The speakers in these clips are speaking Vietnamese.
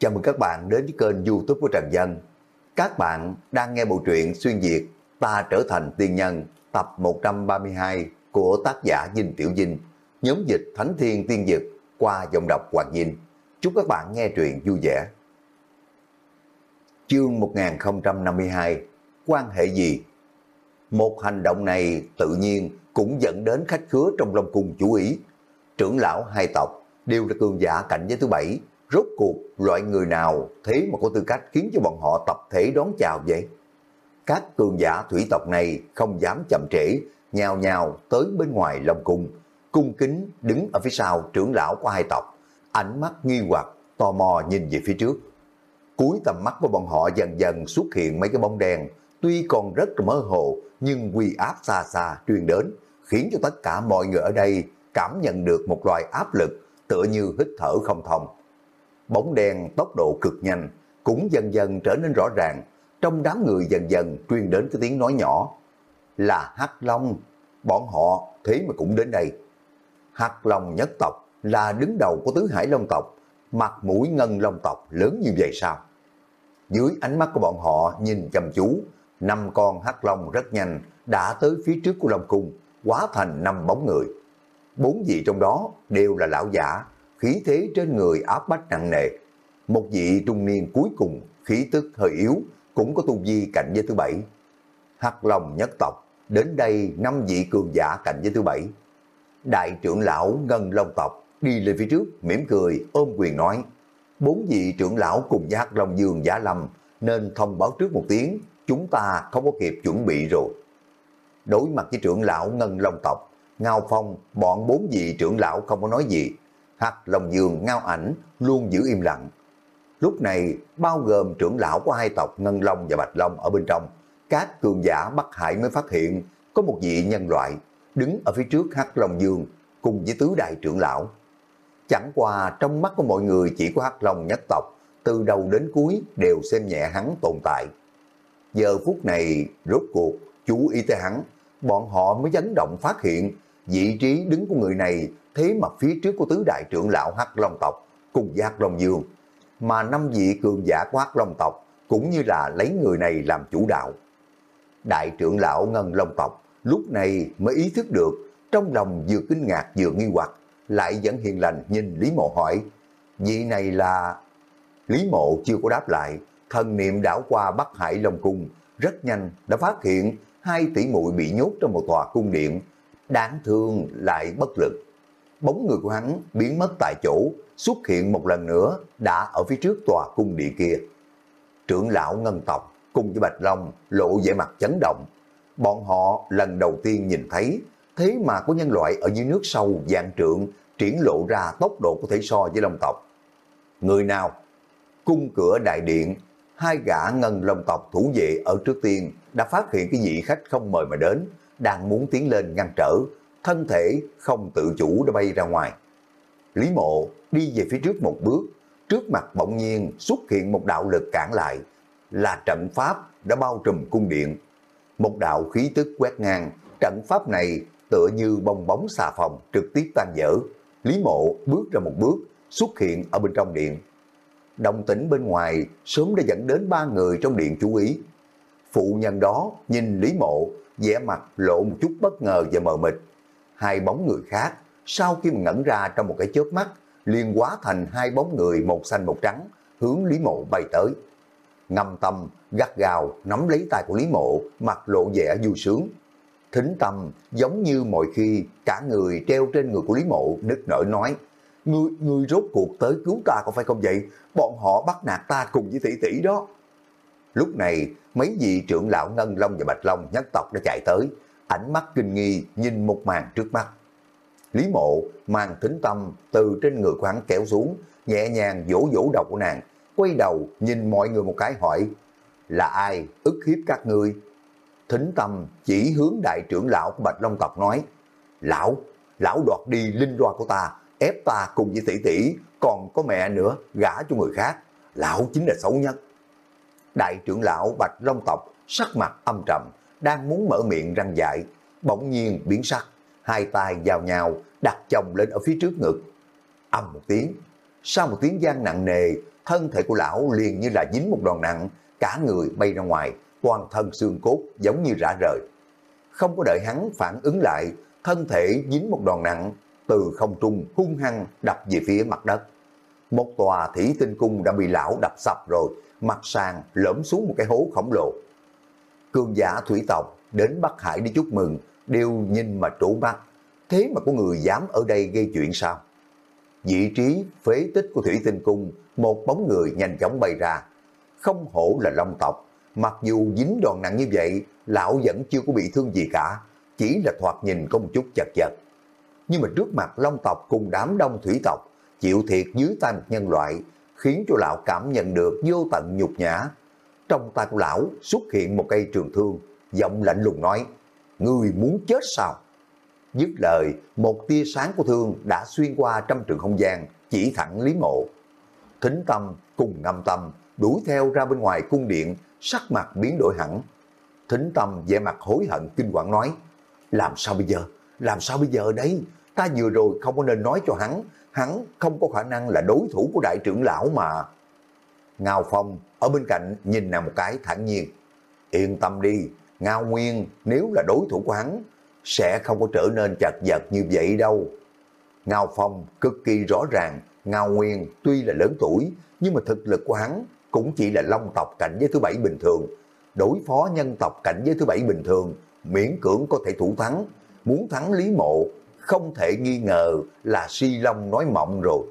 Chào mừng các bạn đến với kênh youtube của Trần Dân. Các bạn đang nghe bộ truyện xuyên Việt Ta trở thành tiên nhân tập 132 của tác giả Dinh Tiểu Dinh, nhóm dịch Thánh Thiên Tiên Dực qua dòng đọc Hoàng Dinh. Chúc các bạn nghe truyện vui vẻ. Chương 1052 Quan hệ gì? Một hành động này tự nhiên cũng dẫn đến khách khứa trong Long Cung chú ý. Trưởng lão hai tộc đều là cường giả cạnh giới thứ bảy. Rốt cuộc loại người nào thế mà có tư cách khiến cho bọn họ tập thể đón chào vậy? Các cường giả thủy tộc này không dám chậm trễ, nhào nhào tới bên ngoài Long Cung, cung kính đứng ở phía sau trưởng lão của hai tộc, ánh mắt nghi hoặc, tò mò nhìn về phía trước. Cuối tầm mắt của bọn họ dần dần xuất hiện mấy cái bóng đèn, tuy còn rất mơ hồ nhưng quy áp xa xa truyền đến, khiến cho tất cả mọi người ở đây cảm nhận được một loại áp lực tựa như hít thở không thông. Bóng đen tốc độ cực nhanh, cũng dần dần trở nên rõ ràng, trong đám người dần dần truyền đến cái tiếng nói nhỏ. Là Hắc Long, bọn họ thế mà cũng đến đây. Hắc Long nhất tộc là đứng đầu của tứ hải long tộc, mặt mũi ngân long tộc lớn như vậy sao? Dưới ánh mắt của bọn họ nhìn chăm chú, năm con hắc long rất nhanh đã tới phía trước của Long Cung, quá thành năm bóng người. Bốn vị trong đó đều là lão giả, khí thế trên người áp bách nặng nề. Một vị trung niên cuối cùng, khí tức hơi yếu, cũng có tu vi cạnh giới thứ bảy. Hắc lòng nhất tộc, đến đây năm vị cường giả cạnh giới thứ bảy. Đại trưởng lão Ngân Long tộc đi lên phía trước, mỉm cười, ôm quyền nói, bốn vị trưởng lão cùng với Hắc Long Dương Giả Lâm nên thông báo trước một tiếng, chúng ta không có kịp chuẩn bị rồi. Đối mặt với trưởng lão Ngân Long tộc, Ngao Phong, bọn bốn vị trưởng lão không có nói gì. Hắc Long Dương, Ngao Ảnh luôn giữ im lặng. Lúc này, bao gồm trưởng lão của hai tộc Ngân Long và Bạch Long ở bên trong, các cường giả Bắc Hải mới phát hiện có một vị nhân loại đứng ở phía trước Hắc Long Dương cùng với tứ đại trưởng lão. Chẳng qua trong mắt của mọi người chỉ có Hắc Long nhất tộc, từ đầu đến cuối đều xem nhẹ hắn tồn tại. Giờ phút này, rốt cuộc, chú ý tới hắn, bọn họ mới chấn động phát hiện vị trí đứng của người này thế mà phía trước của tứ đại trưởng lão Hắc Long tộc cùng giác Long Dương, mà năm vị cường giả của Hắc Long tộc cũng như là lấy người này làm chủ đạo. Đại trưởng lão Ngân Long tộc lúc này mới ý thức được, trong lòng vừa kinh ngạc vừa nghi hoặc, lại vẫn hiền lành nhìn Lý Mộ hỏi, vị này là... Lý Mộ chưa có đáp lại, thần niệm đảo qua Bắc Hải Long Cung, rất nhanh đã phát hiện hai tỷ muội bị nhốt trong một tòa cung điện, đáng thương lại bất lực. Bóng người của hắn biến mất tại chỗ, xuất hiện một lần nữa đã ở phía trước tòa cung điện kia. Trưởng lão ngân tộc cùng với Bạch Long lộ vẻ mặt chấn động. Bọn họ lần đầu tiên nhìn thấy, thế mà có nhân loại ở dưới nước sâu dạng trượng triển lộ ra tốc độ có thể so với Long tộc. Người nào? Cung cửa đại điện, hai gã ngân Long tộc thủ vệ ở trước tiên đã phát hiện cái vị khách không mời mà đến, đang muốn tiến lên ngăn trở, thân thể không tự chủ đã bay ra ngoài. Lý mộ đi về phía trước một bước, trước mặt bỗng nhiên xuất hiện một đạo lực cản lại, là trận pháp đã bao trùm cung điện. Một đạo khí tức quét ngang, trận pháp này tựa như bong bóng xà phòng trực tiếp tan dở. Lý mộ bước ra một bước, xuất hiện ở bên trong điện. Đồng tĩnh bên ngoài sớm đã dẫn đến ba người trong điện chú ý. Phụ nhân đó nhìn Lý mộ, vẻ mặt lộ một chút bất ngờ và mờ mịt. Hai bóng người khác, sau khi mà ngẩn ra trong một cái chớp mắt, liền hóa thành hai bóng người một xanh một trắng, hướng Lý mộ bay tới. Ngâm tâm, gắt gào, nắm lấy tay của Lý mộ, mặt lộ vẻ vui sướng. Thính tâm, giống như mọi khi, cả người treo trên người của Lý mộ, nức nở nói, Ngươi, ngươi rốt cuộc tới cứu ta có phải không vậy? Bọn họ bắt nạt ta cùng với tỷ tỷ đó. Lúc này, mấy vị trưởng lão Ngân Long và Bạch Long nhất tộc đã chạy tới, ánh mắt kinh nghi nhìn một màn trước mắt. Lý mộ mang thính tâm từ trên người của hắn kéo xuống, nhẹ nhàng vỗ vỗ đầu của nàng, quay đầu nhìn mọi người một cái hỏi, là ai ức hiếp các ngươi? Thính tâm chỉ hướng đại trưởng lão của Bạch Long tộc nói, lão, lão đoạt đi linh loa của ta, ép ta cùng với tỷ tỷ, còn có mẹ nữa, gả cho người khác, lão chính là xấu nhất. Đại trưởng lão Bạch Long tộc sắc mặt âm trầm, đang muốn mở miệng răng dại, bỗng nhiên biến sắc, hai tay vào nhau đặt chồng lên ở phía trước ngực. Âm một tiếng, sau một tiếng gian nặng nề, thân thể của lão liền như là dính một đòn nặng, cả người bay ra ngoài, toàn thân xương cốt giống như rã rời. Không có đợi hắn phản ứng lại, thân thể dính một đòn nặng, từ không trung hung hăng đập về phía mặt đất. Một tòa thủy tinh cung đã bị lão đập sập rồi, mặt sàn lõm xuống một cái hố khổng lồ. Cương giả thủy tộc đến Bắc Hải đi chúc mừng, đều nhìn mà trổ mắt. Thế mà có người dám ở đây gây chuyện sao? Vị trí phế tích của thủy tinh cung, một bóng người nhanh chóng bay ra. Không hổ là long tộc, mặc dù dính đòn nặng như vậy, lão vẫn chưa có bị thương gì cả, chỉ là thoạt nhìn có một chút chật chật. Nhưng mà trước mặt long tộc cùng đám đông thủy tộc, chịu thiệt dưới tay một nhân loại, khiến cho lão cảm nhận được vô tận nhục nhã. Trong tay của lão xuất hiện một cây trường thương, giọng lạnh lùng nói, Người muốn chết sao? Dứt lời, một tia sáng của thương đã xuyên qua trăm trường không gian, chỉ thẳng Lý Mộ. Thính tâm cùng ngâm tâm, đuổi theo ra bên ngoài cung điện, sắc mặt biến đổi hẳn. Thính tâm vẻ mặt hối hận kinh quản nói, làm sao bây giờ? Làm sao bây giờ đấy? Ta vừa rồi không có nên nói cho hắn, hắn không có khả năng là đối thủ của đại trưởng lão mà. Ngao Phong ở bên cạnh nhìn nàng một cái thản nhiên. Yên tâm đi, Ngao Nguyên nếu là đối thủ của hắn, sẽ không có trở nên chật vật như vậy đâu. Ngao Phong cực kỳ rõ ràng, Ngao Nguyên tuy là lớn tuổi, nhưng mà thực lực của hắn cũng chỉ là long tộc cảnh giới thứ bảy bình thường. Đối phó nhân tộc cảnh giới thứ bảy bình thường, miễn cưỡng có thể thủ thắng. Muốn thắng Lý Mộ, không thể nghi ngờ là si long nói mộng rồi.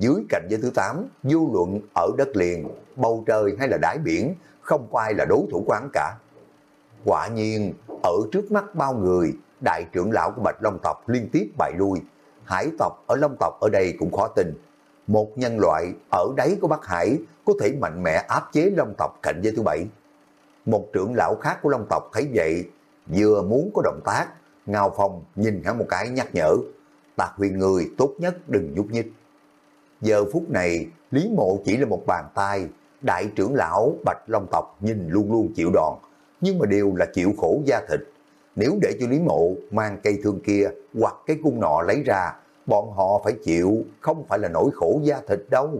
Dưới cạnh giới thứ 8, vô luận ở đất liền, bầu trời hay là đáy biển, không có ai là đối thủ của hắn cả. Quả nhiên, ở trước mắt bao người, đại trưởng lão của Bạch Long tộc liên tiếp bại lui. Hải tộc ở Long tộc ở đây cũng khó tin. Một nhân loại ở đáy của Bắc Hải có thể mạnh mẽ áp chế Long tộc cạnh giới thứ bảy. Một trưởng lão khác của Long tộc thấy vậy, vừa muốn có động tác, Ngao Phong nhìn hắn một cái nhắc nhở, tạc huyền người tốt nhất đừng nhúc nhích. Giờ phút này, Lý Mộ chỉ là một bàn tay, đại trưởng lão Bạch Long tộc nhìn luôn luôn chịu đòn, nhưng mà đều là chịu khổ da thịt. Nếu để cho Lý Mộ mang cây thương kia hoặc cái cung nọ lấy ra, bọn họ phải chịu, không phải là nỗi khổ da thịt đâu.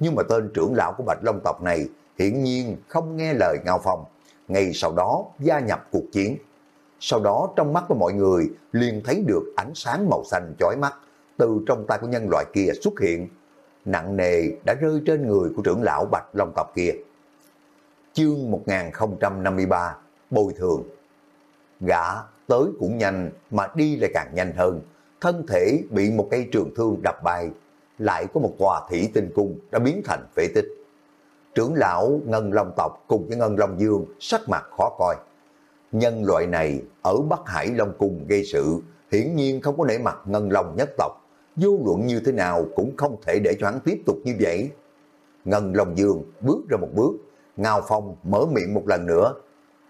Nhưng mà tên trưởng lão của Bạch Long tộc này hiển nhiên không nghe lời Ngao Phong, ngay sau đó gia nhập cuộc chiến. Sau đó trong mắt của mọi người liền thấy được ánh sáng màu xanh chói mắt từ trong tay của nhân loại kia xuất hiện. Nặng nề đã rơi trên người của trưởng lão Bạch Long tộc kia. Chương 1053 Bồi thường Gã tới cũng nhanh mà đi lại càng nhanh hơn. Thân thể bị một cây trường thương đập bay. Lại có một tòa thủy tinh cung đã biến thành phế tích. Trưởng lão Ngân Long tộc cùng với Ngân Long Dương sắc mặt khó coi. Nhân loại này ở Bắc Hải Long Cung gây sự, hiển nhiên không có nể mặt Ngân Long nhất tộc. Vô luận như thế nào cũng không thể để cho hắn tiếp tục như vậy. Ngân Long Dương bước ra một bước, Ngao Phong mở miệng một lần nữa.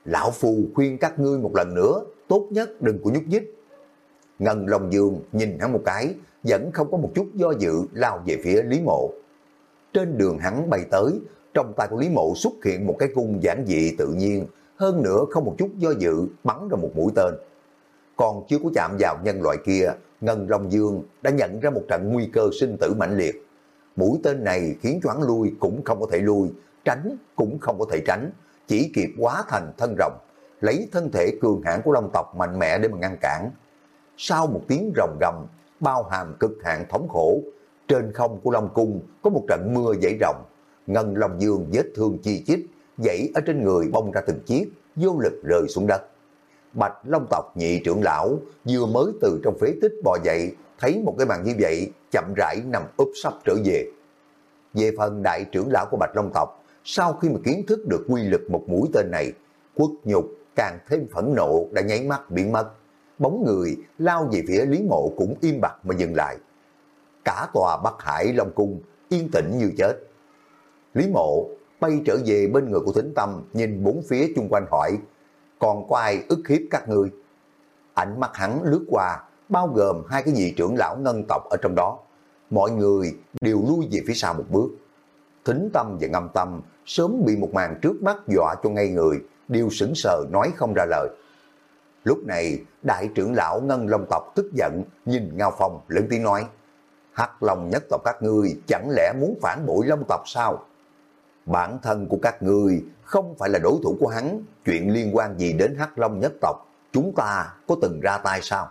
Lão Phù khuyên các ngươi một lần nữa, tốt nhất đừng có nhúc nhích. Ngân Long Dương nhìn hắn một cái, vẫn không có một chút do dự lao về phía Lý Mộ. Trên đường hắn bay tới, trong tay của Lý Mộ xuất hiện một cái cung giản dị tự nhiên, hơn nữa không một chút do dự bắn ra một mũi tên. Còn chưa có chạm vào nhân loại kia, Ngân Long Dương đã nhận ra một trận nguy cơ sinh tử mạnh liệt. Mũi tên này khiến cho hắn lui cũng không có thể lui, tránh cũng không có thể tránh, chỉ kịp quá thành thân rồng, lấy thân thể cường hãn của long tộc mạnh mẽ để mà ngăn cản. Sau một tiếng rồng gầm, bao hàm cực hạn thống khổ, trên không của Long Cung có một trận mưa dãy rồng, Ngân Long Dương vết thương chi chít, dãy ở trên người bông ra từng chiếc, vô lực rơi xuống đất. Bạch Long tộc nhị trưởng lão vừa mới từ trong phế tích bò dậy, thấy một cái màn như vậy, chậm rãi nằm úp sắp trở về. Về phần đại trưởng lão của Bạch Long tộc, sau khi mà kiến thức được quy lực một mũi tên này, quốc nhục càng thêm phẫn nộ đã nháy mắt biến mất. Bóng người lao về phía Lý Mộ cũng im bặt mà dừng lại. Cả tòa Bắc Hải Long Cung yên tĩnh như chết. Lý Mộ bay trở về bên người của Thính Tâm nhìn bốn phía chung quanh hỏi còn có ai ức hiếp các ngươi? Ánh mắt hắn lướt qua bao gồm hai cái vị trưởng lão ngân tộc ở trong đó. Mọi người đều lui về phía sau một bước. Thính tâm và ngâm tâm sớm bị một màn trước mắt dọa cho ngay người, đều sững sờ nói không ra lời. Lúc này, đại trưởng lão Ngân Long tộc tức giận, nhìn Ngao Phong lớn tiếng nói, Hắc Long nhất tộc các ngươi chẳng lẽ muốn phản bội Long tộc sao? Bản thân của các người không phải là đối thủ của hắn, chuyện liên quan gì đến Hắc Long nhất tộc, chúng ta có từng ra tay sao?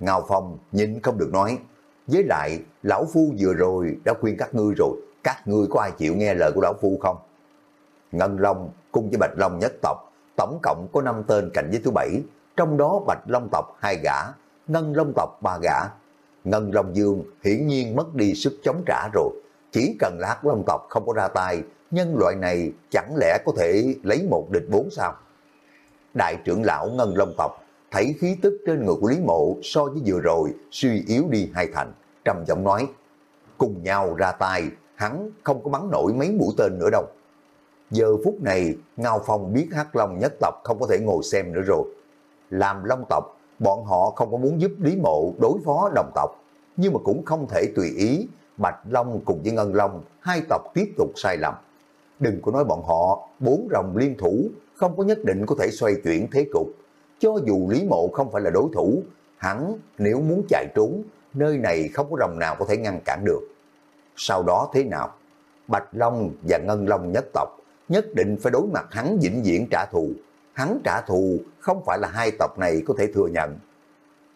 Ngao Phong nhìn không được nói, với lại lão phu vừa rồi đã khuyên các ngươi rồi, các ngươi có ai chịu nghe lời của lão phu không? Ngân Long cùng với Bạch Long nhất tộc, tổng cộng có 5 tên cạnh với thứ bảy, trong đó Bạch Long tộc hai gã, Ngân Long tộc ba gã. Ngân Long Dương hiển nhiên mất đi sức chống trả rồi, chỉ cần là Hắc Long tộc không có ra tay, nhân loại này chẳng lẽ có thể lấy một địch bốn sao? Đại trưởng lão Ngân Long tộc thấy khí tức trên người của Lý Mộ so với vừa rồi suy yếu đi hai thành, trầm giọng nói, cùng nhau ra tay, hắn không có bắn nổi mấy mũi tên nữa đâu. Giờ phút này, Ngao Phong biết Hắc Long nhất tộc không có thể ngồi xem nữa rồi. Làm Long tộc, bọn họ không có muốn giúp Lý Mộ đối phó đồng tộc, nhưng mà cũng không thể tùy ý Bạch Long cùng với Ngân Long hai tộc tiếp tục sai lầm. Đừng có nói bọn họ bốn rồng liên thủ không có nhất định có thể xoay chuyển thế cục. Cho dù Lý Mộ không phải là đối thủ, hắn nếu muốn chạy trốn, nơi này không có rồng nào có thể ngăn cản được. Sau đó thế nào? Bạch Long và Ngân Long nhất tộc nhất định phải đối mặt hắn vĩnh viễn trả thù. Hắn trả thù không phải là hai tộc này có thể thừa nhận.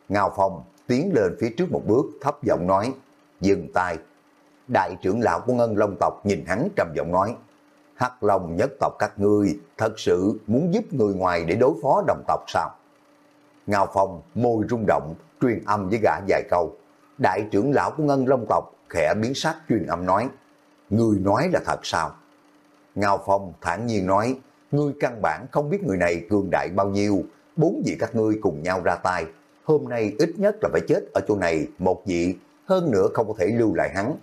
Ngao Phong tiến lên phía trước một bước thấp giọng nói, dừng tay. Đại trưởng lão của Ngân Long tộc nhìn hắn trầm giọng nói, Hắc Long nhất tộc các ngươi thật sự muốn giúp người ngoài để đối phó đồng tộc sao? Ngao Phong môi rung động, truyền âm với gã vài câu. Đại trưởng lão của Ngân Long tộc khẽ biến sắc truyền âm nói, Người nói là thật sao? Ngao Phong thản nhiên nói, ngươi căn bản không biết người này cường đại bao nhiêu, bốn vị các ngươi cùng nhau ra tay. Hôm nay ít nhất là phải chết ở chỗ này một vị, hơn nữa không có thể lưu lại hắn.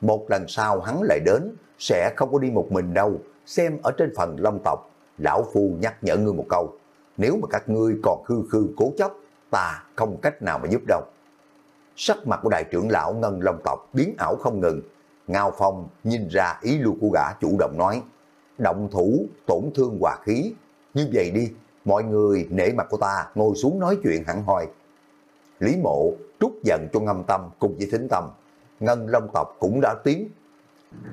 Một lần sau hắn lại đến, sẽ không có đi một mình đâu, xem ở trên phần long tộc, lão phu nhắc nhở ngươi một câu, nếu mà các ngươi còn khư khư cố chấp, ta không cách nào mà giúp đâu. Sắc mặt của đại trưởng lão ngân long tộc biến ảo không ngừng, Ngao Phong nhìn ra ý lưu của gã chủ động nói, động thủ tổn thương hòa khí, như vậy đi, mọi người nể mặt của ta ngồi xuống nói chuyện hẳn hoi. Lý mộ trút giận cho ngâm tâm cùng với thính tâm, Ngân Long tộc cũng đã tiến.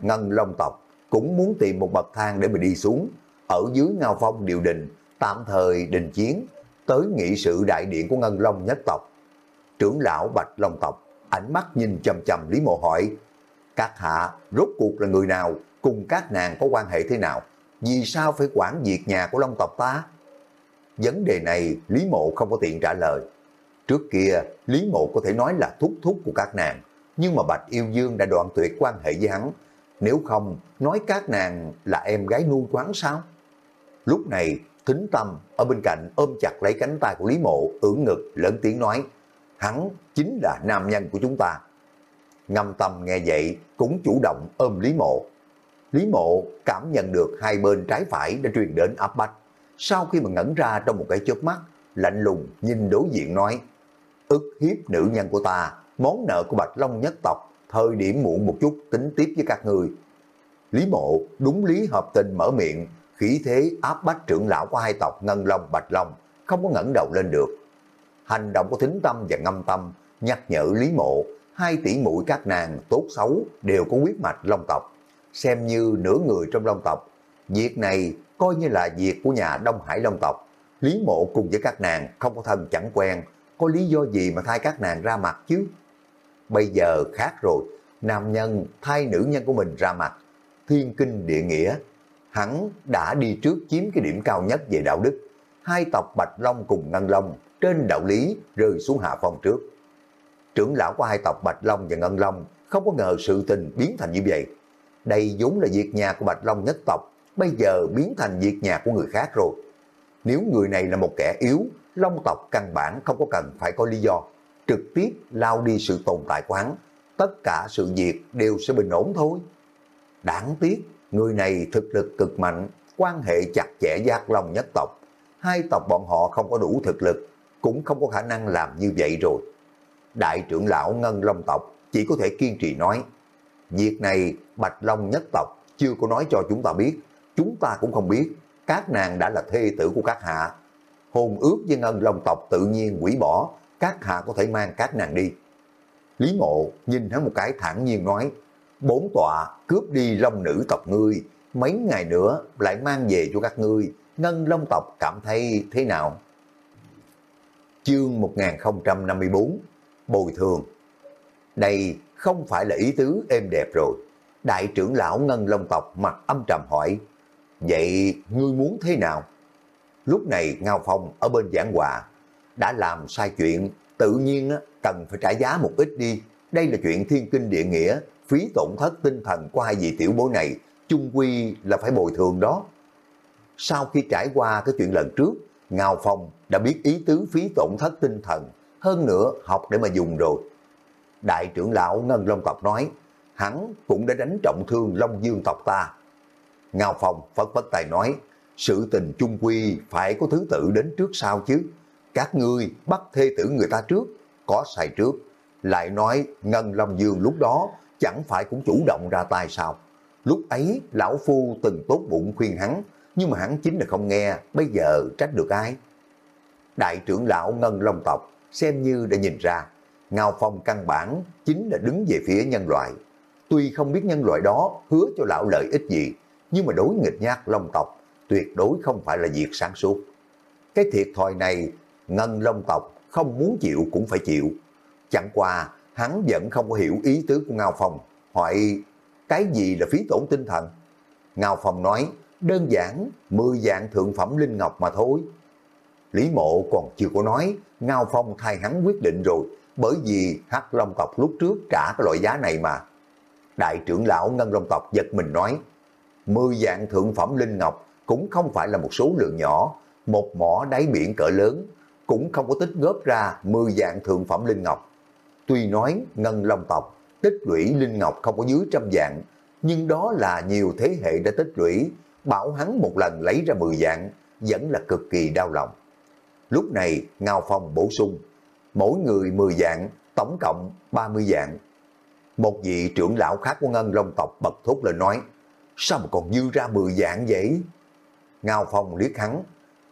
Ngân Long tộc cũng muốn tìm một bậc thang để mà đi xuống, ở dưới Ngao Phong điều đình, tạm thời đình chiến, tới nghị sự đại điện của Ngân Long nhất tộc. Trưởng lão Bạch Long tộc, ánh mắt nhìn chầm chầm Lý Mộ hỏi, các hạ rốt cuộc là người nào, cùng các nàng có quan hệ thế nào, vì sao phải quản việc nhà của Long tộc ta? Vấn đề này Lý Mộ không có tiện trả lời. Trước kia, Lý Mộ có thể nói là thúc thúc của các nàng, nhưng mà Bạch Yêu Dương đã đoạn tuyệt quan hệ với hắn. Nếu không, nói các nàng là em gái nuôi quán sao? Lúc này, Thính Tâm ở bên cạnh ôm chặt lấy cánh tay của Lý Mộ, ưỡn ngực, lớn tiếng nói, hắn chính là nam nhân của chúng ta. Ngâm Tâm nghe vậy, cũng chủ động ôm Lý Mộ. Lý Mộ cảm nhận được hai bên trái phải đã truyền đến áp bách. Sau khi mà ngẩn ra trong một cái chớp mắt, lạnh lùng nhìn đối diện nói, ức hiếp nữ nhân của ta, món nợ của Bạch Long nhất tộc, thời điểm muộn một chút tính tiếp với các người. Lý Mộ đúng lý hợp tình mở miệng, khí thế áp bách trưởng lão của hai tộc Ngân Long Bạch Long, không có ngẩng đầu lên được. Hành động của thính tâm và ngâm tâm nhắc nhở Lý Mộ, hai tỷ mũi các nàng tốt xấu đều có huyết mạch Long tộc, xem như nửa người trong Long tộc. Việc này coi như là việc của nhà Đông Hải Long tộc. Lý Mộ cùng với các nàng không có thân chẳng quen, có lý do gì mà thay các nàng ra mặt chứ? Bây giờ khác rồi, nam nhân thay nữ nhân của mình ra mặt, thiên kinh địa nghĩa. Hắn đã đi trước chiếm cái điểm cao nhất về đạo đức. Hai tộc Bạch Long cùng Ngân Long trên đạo lý rơi xuống hạ phong trước. Trưởng lão của hai tộc Bạch Long và Ngân Long không có ngờ sự tình biến thành như vậy. Đây vốn là việc nhà của Bạch Long nhất tộc, bây giờ biến thành việc nhà của người khác rồi. Nếu người này là một kẻ yếu, Long tộc căn bản không có cần phải có lý do trực tiếp lao đi sự tồn tại của hắn, tất cả sự việc đều sẽ bình ổn thôi. Đáng tiếc, người này thực lực cực mạnh, quan hệ chặt chẽ giác lòng nhất tộc. Hai tộc bọn họ không có đủ thực lực, cũng không có khả năng làm như vậy rồi. Đại trưởng lão Ngân Long tộc chỉ có thể kiên trì nói, việc này Bạch Long nhất tộc chưa có nói cho chúng ta biết, chúng ta cũng không biết, các nàng đã là thê tử của các hạ. hồn ước với Ngân Long tộc tự nhiên quỷ bỏ, các hạ có thể mang các nàng đi. Lý Mộ nhìn hắn một cái thẳng nhiên nói, bốn tọa cướp đi long nữ tộc ngươi, mấy ngày nữa lại mang về cho các ngươi, ngân long tộc cảm thấy thế nào? Chương 1054 Bồi thường Đây không phải là ý tứ êm đẹp rồi. Đại trưởng lão ngân long tộc mặt âm trầm hỏi, Vậy ngươi muốn thế nào? Lúc này Ngao Phong ở bên giảng hòa đã làm sai chuyện, tự nhiên cần phải trả giá một ít đi. Đây là chuyện thiên kinh địa nghĩa, phí tổn thất tinh thần của hai vị tiểu bối này, chung quy là phải bồi thường đó. Sau khi trải qua cái chuyện lần trước, Ngao Phong đã biết ý tứ phí tổn thất tinh thần, hơn nữa học để mà dùng rồi. Đại trưởng lão Ngân Long tộc nói, hắn cũng đã đánh trọng thương Long Dương tộc ta. Ngao Phong phất phất tài nói, sự tình chung quy phải có thứ tự đến trước sau chứ. Các ngươi bắt thê tử người ta trước, có sai trước. Lại nói Ngân Long Dương lúc đó chẳng phải cũng chủ động ra tay sao. Lúc ấy lão phu từng tốt bụng khuyên hắn, nhưng mà hắn chính là không nghe, bây giờ trách được ai? Đại trưởng lão Ngân Long tộc xem như đã nhìn ra, Ngao Phong căn bản chính là đứng về phía nhân loại. Tuy không biết nhân loại đó hứa cho lão lợi ích gì, nhưng mà đối nghịch nhát Long tộc tuyệt đối không phải là việc sáng suốt. Cái thiệt thòi này, ngân long tộc không muốn chịu cũng phải chịu. Chẳng qua, hắn vẫn không có hiểu ý tứ của Ngao Phong, hỏi cái gì là phí tổn tinh thần? Ngao Phong nói, đơn giản, 10 dạng thượng phẩm linh ngọc mà thôi. Lý mộ còn chưa có nói, Ngao Phong thay hắn quyết định rồi, bởi vì Hắc Long tộc lúc trước trả cái loại giá này mà. Đại trưởng lão Ngân Long tộc giật mình nói, 10 dạng thượng phẩm linh ngọc cũng không phải là một số lượng nhỏ, một mỏ đáy biển cỡ lớn, cũng không có tích góp ra 10 dạng thượng phẩm linh ngọc. Tuy nói ngân long tộc tích lũy linh ngọc không có dưới trăm dạng, nhưng đó là nhiều thế hệ đã tích lũy, bảo hắn một lần lấy ra 10 dạng, vẫn là cực kỳ đau lòng. Lúc này Ngao Phong bổ sung, mỗi người 10 dạng, tổng cộng 30 dạng. Một vị trưởng lão khác của ngân long tộc bật thốt lên nói, sao mà còn dư ra 10 dạng vậy? Ngao Phong liếc hắn,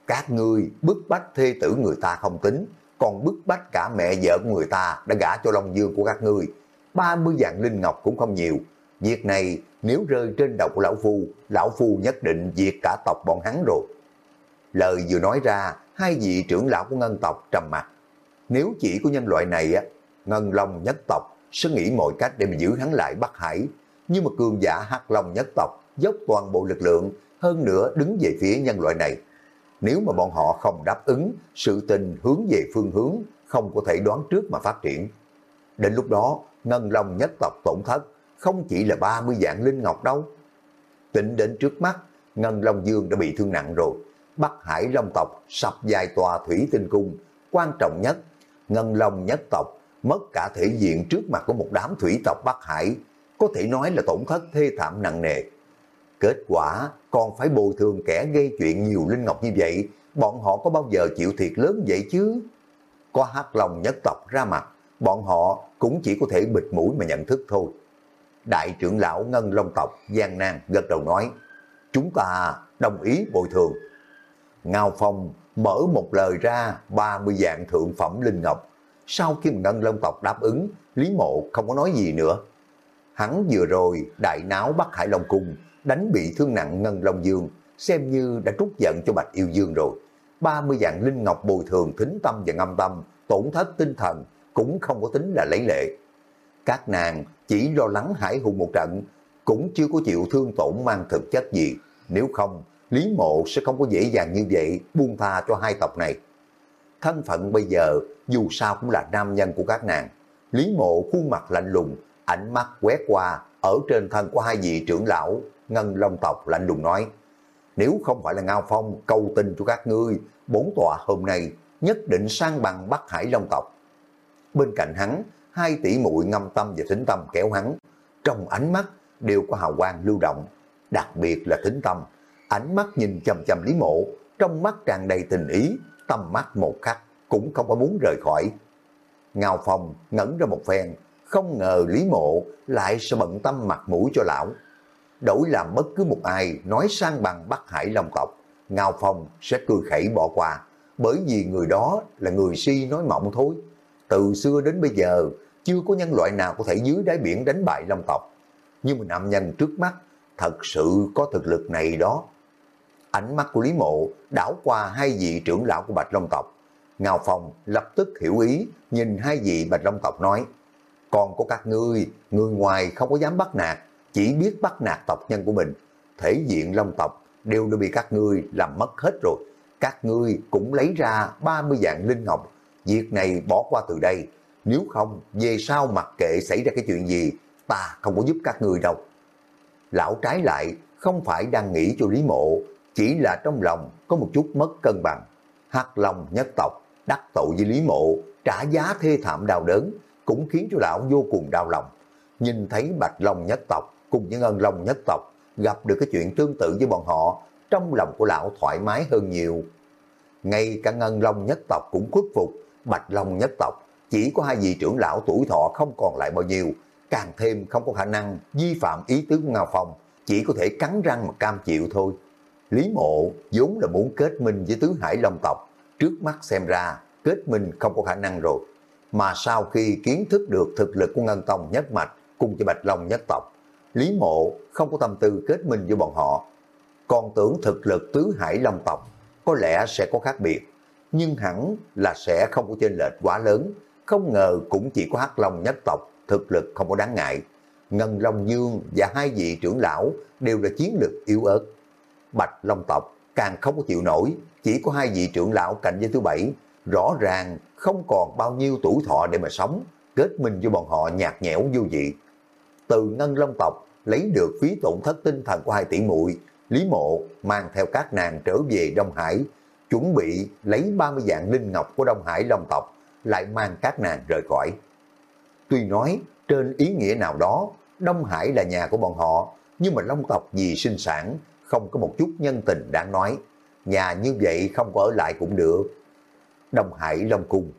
các ngươi bức bách thê tử người ta không tính, còn bức bách cả mẹ vợ của người ta đã gả cho Long Dương của các ngươi. 30 dạng linh ngọc cũng không nhiều. Việc này nếu rơi trên đầu của Lão Phu, Lão Phu nhất định diệt cả tộc bọn hắn rồi. Lời vừa nói ra, hai vị trưởng lão của ngân tộc trầm mặt. Nếu chỉ có nhân loại này, á, ngân long nhất tộc sẽ nghĩ mọi cách để mà giữ hắn lại Bắc Hải. Nhưng mà cường giả hắc long nhất tộc dốc toàn bộ lực lượng hơn nữa đứng về phía nhân loại này. Nếu mà bọn họ không đáp ứng, sự tình hướng về phương hướng không có thể đoán trước mà phát triển. Đến lúc đó, ngân long nhất tộc tổn thất không chỉ là 30 dạng linh ngọc đâu. Tính đến trước mắt, ngân long dương đã bị thương nặng rồi. Bắc Hải Long tộc sập dài tòa thủy tinh cung. Quan trọng nhất, ngân long nhất tộc mất cả thể diện trước mặt của một đám thủy tộc Bắc Hải. Có thể nói là tổn thất thê thảm nặng nề. Kết quả còn phải bồi thường kẻ gây chuyện nhiều linh ngọc như vậy, bọn họ có bao giờ chịu thiệt lớn vậy chứ? Có hát lòng nhất tộc ra mặt, bọn họ cũng chỉ có thể bịt mũi mà nhận thức thôi. Đại trưởng lão Ngân Long tộc Giang Nan gật đầu nói, chúng ta đồng ý bồi thường. Ngao Phong mở một lời ra 30 dạng thượng phẩm linh ngọc. Sau khi Ngân Long tộc đáp ứng, Lý Mộ không có nói gì nữa. Hắn vừa rồi đại náo Bắc Hải Long Cung, đánh bị thương nặng Ngân Long Dương, xem như đã trút giận cho Bạch Yêu Dương rồi. 30 dạng linh ngọc bồi thường thính tâm và ngâm tâm, tổn thất tinh thần, cũng không có tính là lấy lệ. Các nàng chỉ lo lắng hải hùng một trận, cũng chưa có chịu thương tổn mang thực chất gì. Nếu không, Lý Mộ sẽ không có dễ dàng như vậy buông tha cho hai tộc này. Thân phận bây giờ dù sao cũng là nam nhân của các nàng. Lý Mộ khuôn mặt lạnh lùng, ánh mắt quét qua ở trên thân của hai vị trưởng lão Ngân Long tộc lạnh lùng nói, nếu không phải là Ngao Phong cầu tình cho các ngươi, bốn tòa hôm nay nhất định sang bằng Bắc Hải Long tộc. Bên cạnh hắn, hai tỷ muội ngâm tâm và thính tâm kéo hắn, trong ánh mắt đều có hào quang lưu động, đặc biệt là thính tâm, ánh mắt nhìn chầm chầm Lý Mộ, trong mắt tràn đầy tình ý, tâm mắt một khắc cũng không có muốn rời khỏi. Ngao Phong ngẩn ra một phen, không ngờ Lý Mộ lại sẽ bận tâm mặt mũi cho lão đổi làm bất cứ một ai nói sang bằng Bắc Hải Long tộc, Ngao Phong sẽ cười khẩy bỏ qua, bởi vì người đó là người si nói mộng thôi. Từ xưa đến bây giờ, chưa có nhân loại nào có thể dưới đáy biển đánh bại Long tộc. Nhưng mà nam nhân trước mắt thật sự có thực lực này đó. Ánh mắt của Lý Mộ đảo qua hai vị trưởng lão của Bạch Long tộc. Ngao Phong lập tức hiểu ý, nhìn hai vị Bạch Long tộc nói, còn có các ngươi, người ngoài không có dám bắt nạt, chỉ biết bắt nạt tộc nhân của mình. Thể diện Long tộc đều đã bị các ngươi làm mất hết rồi. Các ngươi cũng lấy ra 30 dạng linh ngọc. Việc này bỏ qua từ đây. Nếu không, về sau mặc kệ xảy ra cái chuyện gì, ta không có giúp các ngươi đâu. Lão trái lại không phải đang nghĩ cho Lý Mộ, chỉ là trong lòng có một chút mất cân bằng. Hắc lòng nhất tộc, đắc tội với Lý Mộ, trả giá thê thảm đau đớn, cũng khiến cho lão vô cùng đau lòng. Nhìn thấy Bạch Long nhất tộc cùng những ân Long nhất tộc gặp được cái chuyện tương tự với bọn họ, trong lòng của lão thoải mái hơn nhiều. Ngay cả ngân Long nhất tộc cũng khuất phục, Bạch Long nhất tộc chỉ có hai vị trưởng lão tuổi thọ không còn lại bao nhiêu, càng thêm không có khả năng vi phạm ý tứ của Ngao Phong, chỉ có thể cắn răng mà cam chịu thôi. Lý Mộ vốn là muốn kết minh với Tứ Hải Long tộc, trước mắt xem ra kết minh không có khả năng rồi. Mà sau khi kiến thức được thực lực của Ngân Tông nhất mạch cùng với Bạch Long nhất tộc, Lý Mộ không có tâm tư kết minh với bọn họ. Còn tưởng thực lực Tứ Hải Long tộc có lẽ sẽ có khác biệt, nhưng hẳn là sẽ không có chênh lệch quá lớn, không ngờ cũng chỉ có Hắc Long nhất tộc thực lực không có đáng ngại. Ngân Long Dương và hai vị trưởng lão đều là chiến lực yếu ớt. Bạch Long tộc càng không có chịu nổi, chỉ có hai vị trưởng lão cạnh với thứ bảy, rõ ràng không còn bao nhiêu tuổi thọ để mà sống, kết minh với bọn họ nhạt nhẽo vô vị. Từ Ngân Long tộc lấy được phí tổn thất tinh thần của hai tỷ muội Lý Mộ mang theo các nàng trở về Đông Hải, chuẩn bị lấy 30 dạng linh ngọc của Đông Hải Long tộc, lại mang các nàng rời khỏi. Tuy nói trên ý nghĩa nào đó, Đông Hải là nhà của bọn họ, nhưng mà Long tộc vì sinh sản, không có một chút nhân tình đáng nói. Nhà như vậy không có ở lại cũng được. Đông Hải Long Cung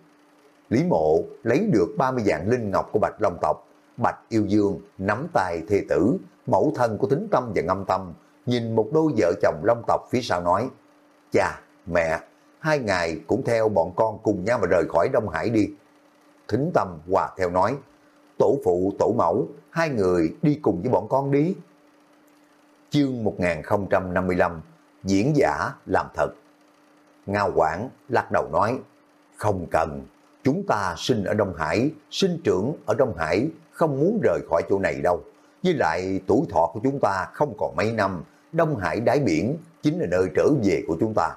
Lý Mộ lấy được 30 dạng linh ngọc của Bạch Long tộc, Bạch Yêu Dương nắm tay thê tử, mẫu thân của tính tâm và ngâm tâm, nhìn một đôi vợ chồng Long tộc phía sau nói, Cha, mẹ, hai ngày cũng theo bọn con cùng nhau mà rời khỏi Đông Hải đi. Thính tâm hòa theo nói, tổ phụ tổ mẫu, hai người đi cùng với bọn con đi. Chương 1055, diễn giả làm thật. Ngao Quảng lắc đầu nói, không cần, chúng ta sinh ở Đông Hải, sinh trưởng ở Đông Hải, không muốn rời khỏi chỗ này đâu. Với lại tuổi thọ của chúng ta không còn mấy năm, Đông Hải đáy biển chính là nơi trở về của chúng ta.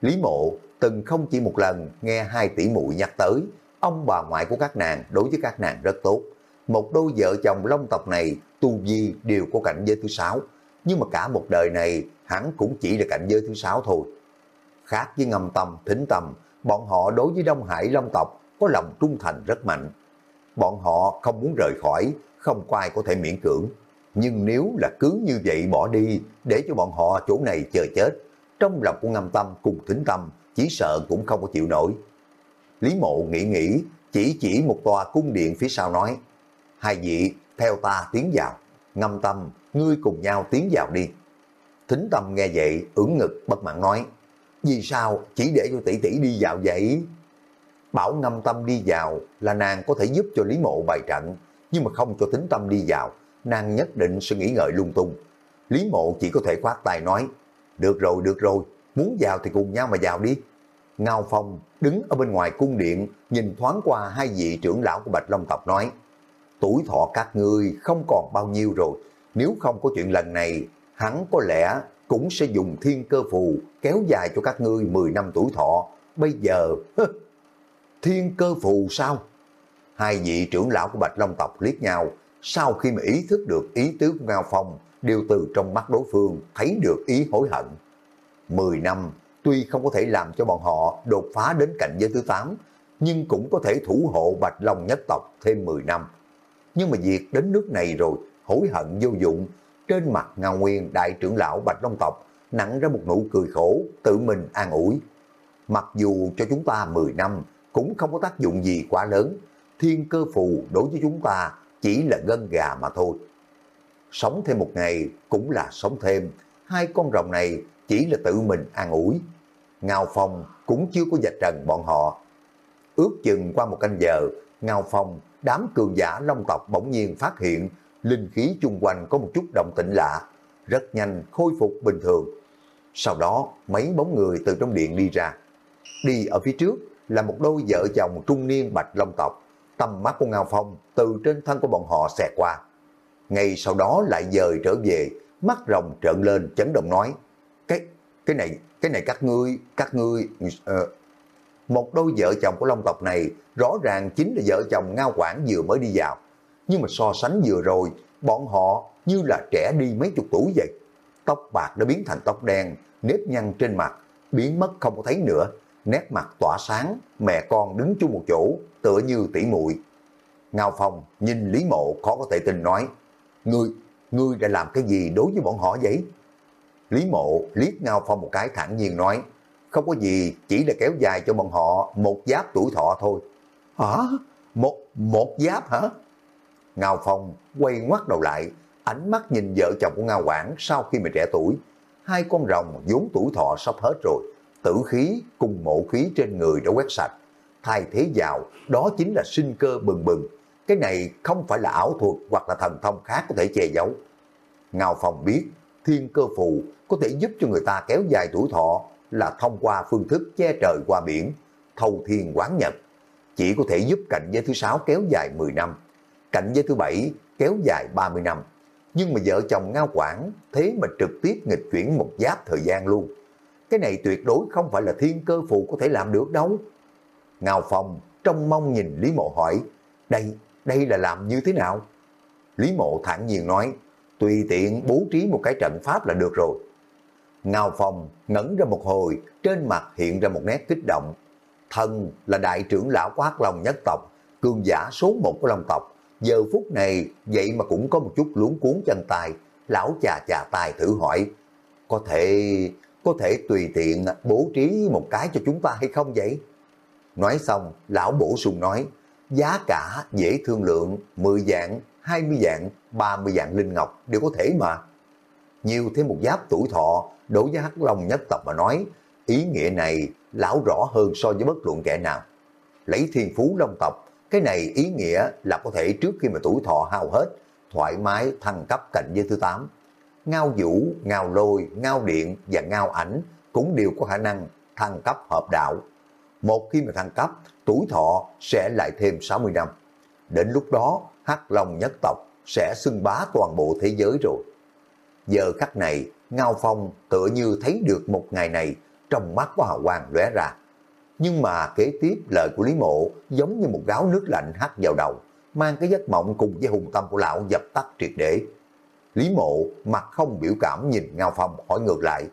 Lý Mộ từng không chỉ một lần nghe hai tỷ muội nhắc tới, ông bà ngoại của các nàng đối với các nàng rất tốt. Một đôi vợ chồng long tộc này tu vi đều có cảnh giới thứ sáu, nhưng mà cả một đời này hắn cũng chỉ là cảnh giới thứ sáu thôi. Khác với ngâm tâm, thính tâm, bọn họ đối với Đông Hải Long tộc có lòng trung thành rất mạnh. Bọn họ không muốn rời khỏi, không có ai có thể miễn cưỡng. Nhưng nếu là cứ như vậy bỏ đi, để cho bọn họ chỗ này chờ chết, trong lòng của ngâm tâm cùng thính tâm chỉ sợ cũng không có chịu nổi. Lý mộ nghĩ nghĩ, chỉ chỉ một tòa cung điện phía sau nói, hai vị theo ta tiến vào, ngâm tâm, ngươi cùng nhau tiến vào đi. Thính tâm nghe vậy, ưỡn ngực bất mãn nói, vì sao chỉ để cho tỷ tỷ đi vào vậy? Bảo ngâm tâm đi vào là nàng có thể giúp cho Lý Mộ bày trận, nhưng mà không cho tính tâm đi vào, nàng nhất định sẽ nghĩ ngợi lung tung. Lý Mộ chỉ có thể khoát tay nói, được rồi, được rồi, muốn vào thì cùng nhau mà vào đi. Ngao Phong đứng ở bên ngoài cung điện, nhìn thoáng qua hai vị trưởng lão của Bạch Long tộc nói, tuổi thọ các ngươi không còn bao nhiêu rồi, nếu không có chuyện lần này, hắn có lẽ cũng sẽ dùng thiên cơ phù kéo dài cho các ngươi 10 năm tuổi thọ. Bây giờ, thiên cơ phù sao? Hai vị trưởng lão của Bạch Long tộc liếc nhau, sau khi mà ý thức được ý tứ của Ngao Phong, đều từ trong mắt đối phương thấy được ý hối hận. 10 năm, tuy không có thể làm cho bọn họ đột phá đến cảnh giới thứ 8, nhưng cũng có thể thủ hộ Bạch Long nhất tộc thêm 10 năm. Nhưng mà việc đến nước này rồi, hối hận vô dụng, trên mặt Ngao Nguyên đại trưởng lão Bạch Long tộc nặng ra một nụ cười khổ, tự mình an ủi. Mặc dù cho chúng ta 10 năm cũng không có tác dụng gì quá lớn, thiên cơ phù đối với chúng ta chỉ là gân gà mà thôi. Sống thêm một ngày cũng là sống thêm, hai con rồng này chỉ là tự mình an ủi. Ngao Phong cũng chưa có dạch trần bọn họ. Ước chừng qua một canh giờ, Ngao Phong đám cường giả long tộc bỗng nhiên phát hiện linh khí chung quanh có một chút động tĩnh lạ, rất nhanh khôi phục bình thường. Sau đó, mấy bóng người từ trong điện đi ra. Đi ở phía trước là một đôi vợ chồng trung niên bạch long tộc. Tầm mắt của Ngao Phong từ trên thân của bọn họ xẹt qua. Ngay sau đó lại dời trở về, mắt rồng trợn lên chấn động nói. Cái cái này, cái này các ngươi, các ngươi... Uh, một đôi vợ chồng của long tộc này rõ ràng chính là vợ chồng Ngao Quảng vừa mới đi vào. Nhưng mà so sánh vừa rồi, bọn họ như là trẻ đi mấy chục tuổi vậy. Tóc bạc đã biến thành tóc đen, nếp nhăn trên mặt, biến mất không có thấy nữa. Nét mặt tỏa sáng, mẹ con đứng chung một chỗ, tựa như tỉ muội. Ngao Phong nhìn Lý Mộ khó có thể tin nói, Ngươi, ngươi đã làm cái gì đối với bọn họ vậy? Lý Mộ liếc Ngao Phong một cái thẳng nhiên nói, không có gì, chỉ là kéo dài cho bọn họ một giáp tuổi thọ thôi. Hả? Một, một giáp hả? Ngao Phong quay ngoắt đầu lại, ánh mắt nhìn vợ chồng của Ngao Quảng sau khi mà trẻ tuổi. Hai con rồng vốn tuổi thọ sắp hết rồi, tử khí cùng mộ khí trên người đã quét sạch. Thay thế vào, đó chính là sinh cơ bừng bừng. Cái này không phải là ảo thuật hoặc là thần thông khác có thể che giấu. Ngao Phong biết, thiên cơ phù có thể giúp cho người ta kéo dài tuổi thọ là thông qua phương thức che trời qua biển, thâu thiên quán nhật. Chỉ có thể giúp cảnh giới thứ sáu kéo dài 10 năm, cảnh giới thứ bảy kéo dài 30 năm. Nhưng mà vợ chồng Ngao Quảng thế mà trực tiếp nghịch chuyển một giáp thời gian luôn. Cái này tuyệt đối không phải là thiên cơ phù có thể làm được đâu. ngào Phong trong mong nhìn Lý Mộ hỏi, đây, đây là làm như thế nào? Lý Mộ thản nhiên nói, tùy tiện bố trí một cái trận pháp là được rồi. ngào Phong ngẩn ra một hồi, trên mặt hiện ra một nét kích động. Thần là đại trưởng lão quát lòng nhất tộc, cường giả số một của Long tộc. Giờ phút này vậy mà cũng có một chút luống cuốn chân tài lão chà chà tài thử hỏi, có thể có thể tùy tiện bố trí một cái cho chúng ta hay không vậy? Nói xong, lão bổ sung nói, giá cả dễ thương lượng, 10 dạng, 20 dạng, 30 dạng linh ngọc đều có thể mà. Nhiều thêm một giáp tuổi thọ, đối với Hắc Long nhất tộc mà nói, ý nghĩa này lão rõ hơn so với bất luận kẻ nào. Lấy thiên phú Long tộc, cái này ý nghĩa là có thể trước khi mà tuổi thọ hao hết, thoải mái thăng cấp cạnh với thứ 8. Ngao vũ, ngao lôi, ngao điện và ngao ảnh cũng đều có khả năng thăng cấp hợp đạo. Một khi mà thăng cấp, tuổi thọ sẽ lại thêm 60 năm. Đến lúc đó, Hắc Long nhất tộc sẽ xưng bá toàn bộ thế giới rồi. Giờ khắc này, Ngao Phong tựa như thấy được một ngày này, trong mắt có hào quang lóe ra. Nhưng mà kế tiếp lời của Lý Mộ giống như một gáo nước lạnh hắt vào đầu, mang cái giấc mộng cùng với hùng tâm của lão dập tắt triệt để. Lý Mộ mặt không biểu cảm nhìn Ngao Phong hỏi ngược lại,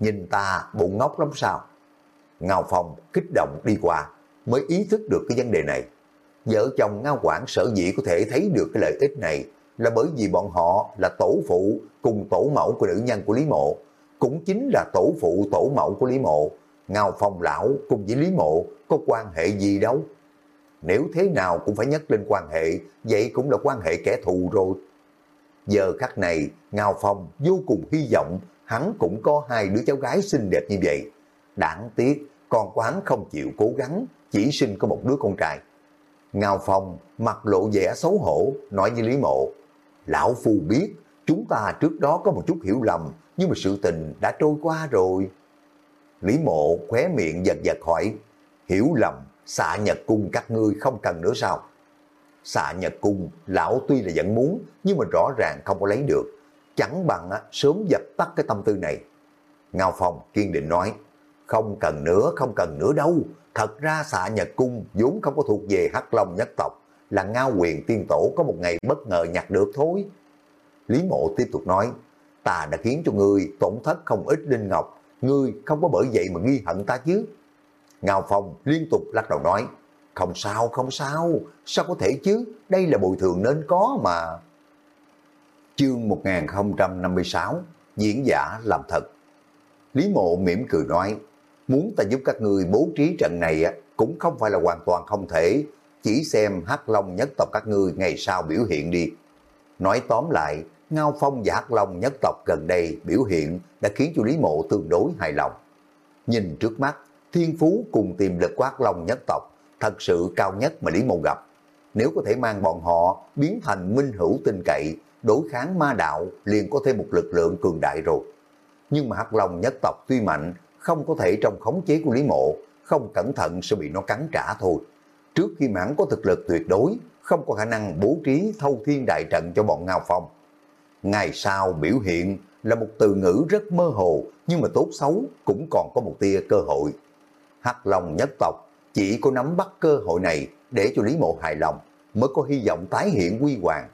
nhìn ta bụng ngốc lắm sao? Ngao Phong kích động đi qua, mới ý thức được cái vấn đề này. Vợ chồng Ngao Quảng sở dĩ có thể thấy được cái lợi ích này là bởi vì bọn họ là tổ phụ cùng tổ mẫu của nữ nhân của Lý Mộ, cũng chính là tổ phụ tổ mẫu của Lý Mộ. Ngao Phong lão cùng với Lý Mộ có quan hệ gì đâu. Nếu thế nào cũng phải nhắc lên quan hệ, vậy cũng là quan hệ kẻ thù rồi. Giờ khắc này, Ngao Phong vô cùng hy vọng hắn cũng có hai đứa cháu gái xinh đẹp như vậy. Đáng tiếc, con của hắn không chịu cố gắng, chỉ sinh có một đứa con trai. Ngao Phong mặt lộ vẻ xấu hổ, nói với Lý Mộ, Lão Phu biết, chúng ta trước đó có một chút hiểu lầm, nhưng mà sự tình đã trôi qua rồi. Lý Mộ khóe miệng giật giật hỏi, hiểu lầm, xạ nhật cung các ngươi không cần nữa sao? Xạ nhật cung, lão tuy là vẫn muốn, nhưng mà rõ ràng không có lấy được. Chẳng bằng sớm dập tắt cái tâm tư này. Ngao Phong kiên định nói, không cần nữa, không cần nữa đâu. Thật ra xạ nhật cung vốn không có thuộc về Hắc Long nhất tộc, là Ngao quyền tiên tổ có một ngày bất ngờ nhặt được thôi. Lý mộ tiếp tục nói, ta đã khiến cho ngươi tổn thất không ít linh ngọc, ngươi không có bởi vậy mà nghi hận ta chứ. Ngao Phong liên tục lắc đầu nói, không sao, không sao, sao có thể chứ, đây là bồi thường nên có mà. Chương 1056, diễn giả làm thật. Lý mộ mỉm cười nói, muốn ta giúp các người bố trí trận này cũng không phải là hoàn toàn không thể, chỉ xem Hắc Long nhất tộc các ngươi ngày sau biểu hiện đi. Nói tóm lại, Ngao Phong và Hắc Long nhất tộc gần đây biểu hiện đã khiến cho Lý Mộ tương đối hài lòng. Nhìn trước mắt, thiên phú cùng tiềm lực của Hắc Long nhất tộc thật sự cao nhất mà Lý Mộ gặp. nếu có thể mang bọn họ biến thành minh hữu tinh cậy, đối kháng ma đạo liền có thêm một lực lượng cường đại rồi. Nhưng mà Hắc Long nhất tộc tuy mạnh, không có thể trong khống chế của Lý Mộ, không cẩn thận sẽ bị nó cắn trả thôi. Trước khi mãn có thực lực tuyệt đối, không có khả năng bố trí thâu thiên đại trận cho bọn Ngao Phong. Ngày sau biểu hiện là một từ ngữ rất mơ hồ, nhưng mà tốt xấu cũng còn có một tia cơ hội. Hắc Long nhất tộc chỉ có nắm bắt cơ hội này để cho Lý Mộ hài lòng, mới có hy vọng tái hiện quy hoàng.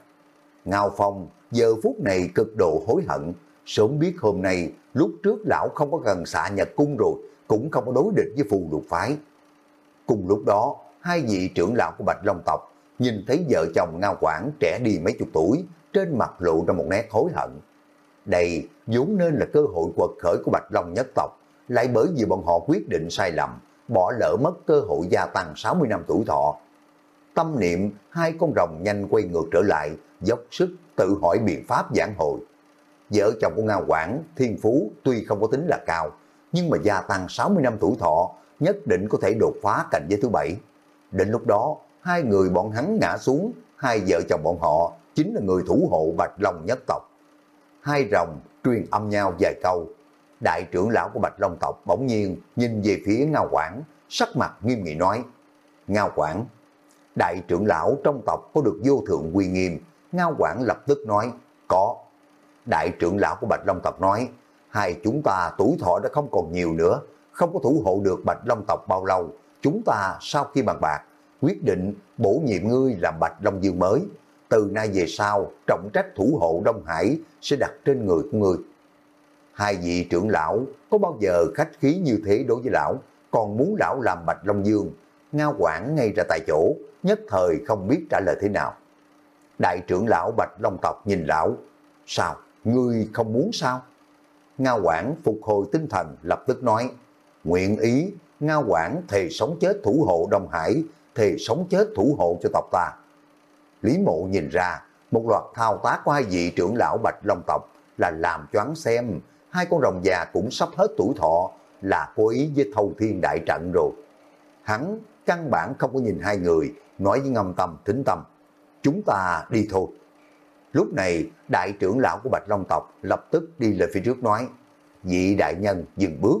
Ngao Phong giờ phút này cực độ hối hận, sớm biết hôm nay lúc trước lão không có gần xạ nhật cung rồi, cũng không có đối địch với phù lục phái. Cùng lúc đó, hai vị trưởng lão của Bạch Long tộc nhìn thấy vợ chồng Ngao Quảng trẻ đi mấy chục tuổi, trên mặt lộ ra một nét hối hận. Đây vốn nên là cơ hội quật khởi của Bạch Long nhất tộc, lại bởi vì bọn họ quyết định sai lầm, bỏ lỡ mất cơ hội gia tăng 60 năm tuổi thọ. Tâm niệm hai con rồng nhanh quay ngược trở lại, dốc sức tự hỏi biện pháp giảng hồi. Vợ chồng của Ngao Quảng, Thiên Phú tuy không có tính là cao, nhưng mà gia tăng 60 năm tuổi thọ, nhất định có thể đột phá cảnh giới thứ bảy. Đến lúc đó, hai người bọn hắn ngã xuống, hai vợ chồng bọn họ chính là người thủ hộ Bạch Long nhất tộc. Hai rồng truyền âm nhau vài câu. Đại trưởng lão của Bạch Long tộc bỗng nhiên nhìn về phía Ngao Quảng, sắc mặt nghiêm nghị nói, Ngao Quảng, đại trưởng lão trong tộc có được vô thượng quy nghiêm, Ngao Quảng lập tức nói, có. Đại trưởng lão của Bạch Long tộc nói, hai chúng ta tuổi thọ đã không còn nhiều nữa, không có thủ hộ được Bạch Long tộc bao lâu, chúng ta sau khi bàn bạc, quyết định bổ nhiệm ngươi làm Bạch Long Dương mới. Từ nay về sau, trọng trách thủ hộ Đông Hải sẽ đặt trên người của ngươi. Hai vị trưởng lão có bao giờ khách khí như thế đối với lão, còn muốn lão làm Bạch Long Dương, ngao quản ngay ra tại chỗ, nhất thời không biết trả lời thế nào. Đại trưởng lão Bạch Long tộc nhìn lão, sao, ngươi không muốn sao? Ngao quản phục hồi tinh thần lập tức nói, nguyện ý, Ngao quản thề sống chết thủ hộ Đông Hải, thề sống chết thủ hộ cho tộc ta. Lý Mộ nhìn ra, một loạt thao tác của hai vị trưởng lão Bạch Long tộc là làm choáng xem, hai con rồng già cũng sắp hết tuổi thọ, là cố ý với thâu thiên đại trận rồi. Hắn căn bản không có nhìn hai người, nói với ngâm tâm, thính tâm. Chúng ta đi thôi. Lúc này, đại trưởng lão của Bạch Long tộc lập tức đi lên phía trước nói, vị đại nhân dừng bước,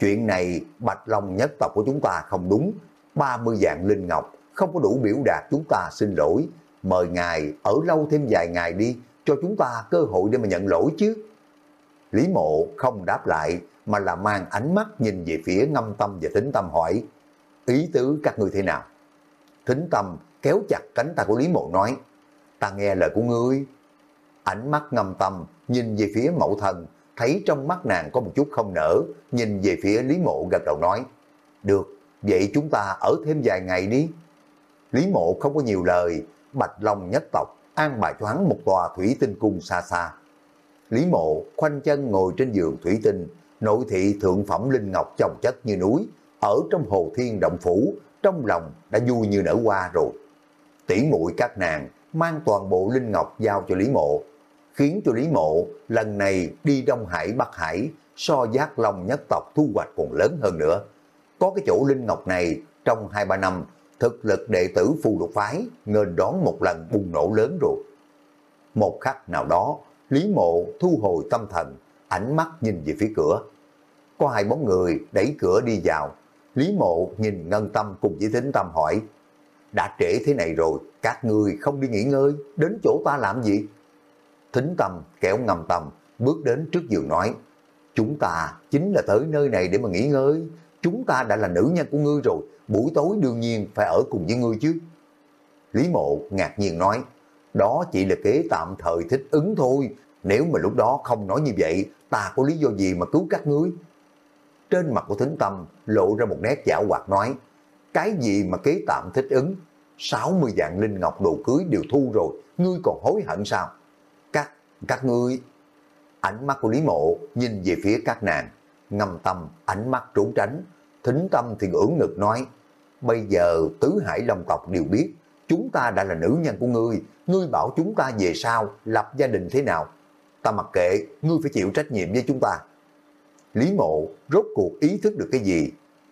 chuyện này Bạch Long nhất tộc của chúng ta không đúng, 30 dạng linh ngọc không có đủ biểu đạt chúng ta xin lỗi, mời ngài ở lâu thêm vài ngày đi, cho chúng ta cơ hội để mà nhận lỗi chứ. Lý mộ không đáp lại, mà là mang ánh mắt nhìn về phía ngâm tâm và thính tâm hỏi, ý tứ các ngươi thế nào? Thính tâm kéo chặt cánh tay của Lý mộ nói, ta nghe lời của ngươi. Ánh mắt ngâm tâm, nhìn về phía mẫu thần, thấy trong mắt nàng có một chút không nở, nhìn về phía Lý mộ gật đầu nói, được, vậy chúng ta ở thêm vài ngày đi. Lý mộ không có nhiều lời, Bạch Long nhất tộc, an bài cho hắn một tòa thủy tinh cung xa xa. Lý mộ khoanh chân ngồi trên giường thủy tinh, nội thị thượng phẩm linh ngọc chồng chất như núi, ở trong hồ thiên động phủ, trong lòng đã vui như nở hoa rồi. Tỷ muội các nàng mang toàn bộ linh ngọc giao cho Lý Mộ, khiến cho Lý Mộ lần này đi Đông Hải Bắc Hải so giác long nhất tộc thu hoạch còn lớn hơn nữa. Có cái chỗ linh ngọc này trong 2-3 năm thực lực đệ tử phù lục phái nên đón một lần bùng nổ lớn rồi. Một khắc nào đó, Lý Mộ thu hồi tâm thần, ánh mắt nhìn về phía cửa. Có hai bóng người đẩy cửa đi vào. Lý Mộ nhìn Ngân Tâm cùng với Thính Tâm hỏi, đã trễ thế này rồi, các người không đi nghỉ ngơi, đến chỗ ta làm gì? Thính Tâm kéo Ngầm Tâm, bước đến trước giường nói, chúng ta chính là tới nơi này để mà nghỉ ngơi, chúng ta đã là nữ nhân của ngươi rồi, buổi tối đương nhiên phải ở cùng với ngươi chứ. Lý Mộ ngạc nhiên nói, đó chỉ là kế tạm thời thích ứng thôi, nếu mà lúc đó không nói như vậy, ta có lý do gì mà cứu các ngươi? Trên mặt của thính tâm lộ ra một nét giả hoạt nói, cái gì mà kế tạm thích ứng? 60 dạng linh ngọc đồ cưới đều thu rồi, ngươi còn hối hận sao? Các, các ngươi... Ánh mắt của Lý Mộ nhìn về phía các nàng, ngầm tâm, ánh mắt trốn tránh. Thính tâm thì ưỡn ngực nói, bây giờ tứ hải long tộc đều biết, chúng ta đã là nữ nhân của ngươi, ngươi bảo chúng ta về sau, lập gia đình thế nào? Ta mặc kệ, ngươi phải chịu trách nhiệm với chúng ta. Lý mộ rốt cuộc ý thức được cái gì?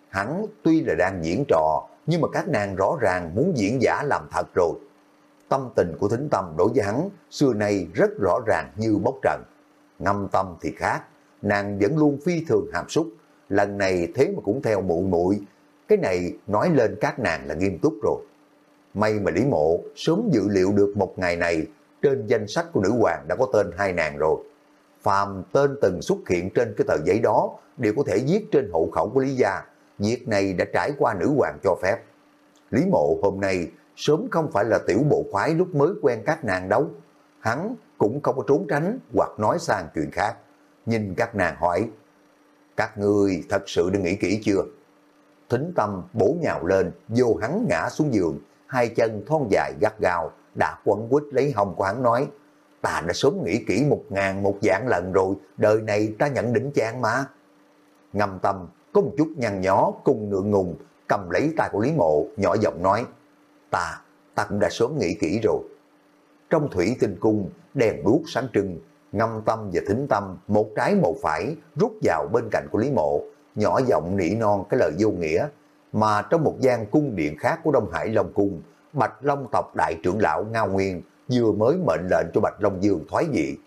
Hắn tuy là đang diễn trò, nhưng mà các nàng rõ ràng muốn diễn giả làm thật rồi. tâm tình của thính tâm đối với hắn xưa nay rất rõ ràng như bốc trần. Ngâm tâm thì khác, nàng vẫn luôn phi thường hàm xúc, lần này thế mà cũng theo mụ muội cái này nói lên các nàng là nghiêm túc rồi. May mà Lý Mộ sớm dự liệu được một ngày này trên danh sách của nữ hoàng đã có tên hai nàng rồi. Phàm tên từng xuất hiện trên cái tờ giấy đó đều có thể viết trên hộ khẩu của Lý Gia. Việc này đã trải qua nữ hoàng cho phép. Lý Mộ hôm nay sớm không phải là tiểu bộ khoái lúc mới quen các nàng đâu. Hắn cũng không có trốn tránh hoặc nói sang chuyện khác. Nhìn các nàng hỏi, các ngươi thật sự đã nghĩ kỹ chưa? Thính tâm bổ nhào lên, vô hắn ngã xuống giường, hai chân thon dài gắt gao, đã quấn quýt lấy hồng của hắn nói, ta đã sớm nghĩ kỹ một ngàn một dạng lần rồi, đời này ta nhận đỉnh chán mà. Ngâm tâm, có một chút nhăn nhó, cùng ngượng ngùng, cầm lấy tay của Lý Mộ, nhỏ giọng nói, ta, ta cũng đã sớm nghĩ kỹ rồi. Trong thủy tinh cung, đèn đuốc sáng trưng, ngâm tâm và thính tâm, một trái một phải, rút vào bên cạnh của Lý Mộ, nhỏ giọng nỉ non cái lời vô nghĩa, mà trong một gian cung điện khác của Đông Hải Long Cung, Bạch Long tộc đại trưởng lão Ngao Nguyên vừa mới mệnh lệnh cho Bạch Long Dương thoái vị.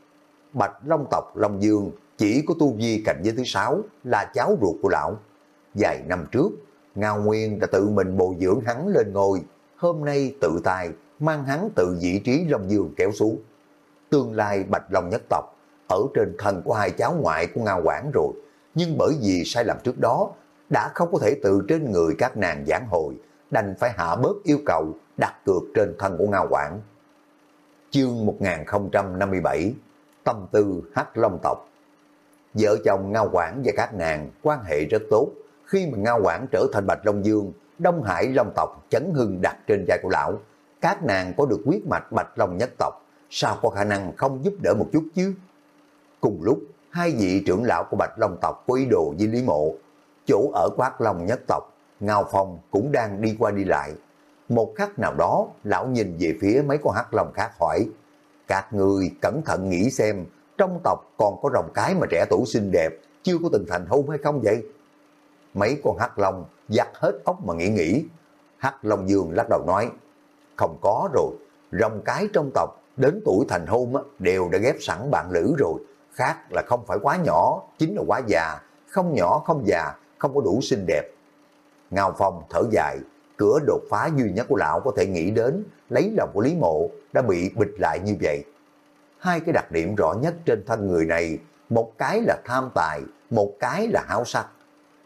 Bạch Long tộc Long Dương chỉ có tu vi cảnh giới thứ sáu là cháu ruột của lão. Vài năm trước, Ngao Nguyên đã tự mình bồi dưỡng hắn lên ngôi, hôm nay tự tài mang hắn từ vị trí Long Dương kéo xuống. Tương lai Bạch Long nhất tộc ở trên thân của hai cháu ngoại của Ngao Quảng rồi, nhưng bởi vì sai lầm trước đó đã không có thể từ trên người các nàng giảng hồi, đành phải hạ bớt yêu cầu đặt cược trên thân của Ngao Quảng. Chương 1057 Tâm tư Hắc Long tộc Vợ chồng Ngao Quảng và các nàng quan hệ rất tốt. Khi mà Ngao Quảng trở thành Bạch Long Dương, Đông Hải Long tộc chấn hưng đặt trên vai của lão. Các nàng có được quyết mạch Bạch Long nhất tộc, sao có khả năng không giúp đỡ một chút chứ? Cùng lúc, hai vị trưởng lão của Bạch Long tộc có ý đồ với Lý Mộ. Chỗ ở của Hắc Long nhất tộc, Ngao Phong cũng đang đi qua đi lại. Một khắc nào đó, lão nhìn về phía mấy con Hắc Long khác hỏi, các người cẩn thận nghĩ xem, trong tộc còn có rồng cái mà trẻ tuổi xinh đẹp, chưa có từng thành hôn hay không vậy? Mấy con Hắc Long giặt hết óc mà nghĩ nghĩ. Hắc Long Dương lắc đầu nói, không có rồi, rồng cái trong tộc đến tuổi thành hôn đều đã ghép sẵn bạn lữ rồi, khác là không phải quá nhỏ, chính là quá già, không nhỏ không già, không có đủ xinh đẹp. Ngao Phong thở dài, cửa đột phá duy nhất của lão có thể nghĩ đến lấy lòng của Lý Mộ đã bị bịch lại như vậy. Hai cái đặc điểm rõ nhất trên thân người này, một cái là tham tài, một cái là háo sắc.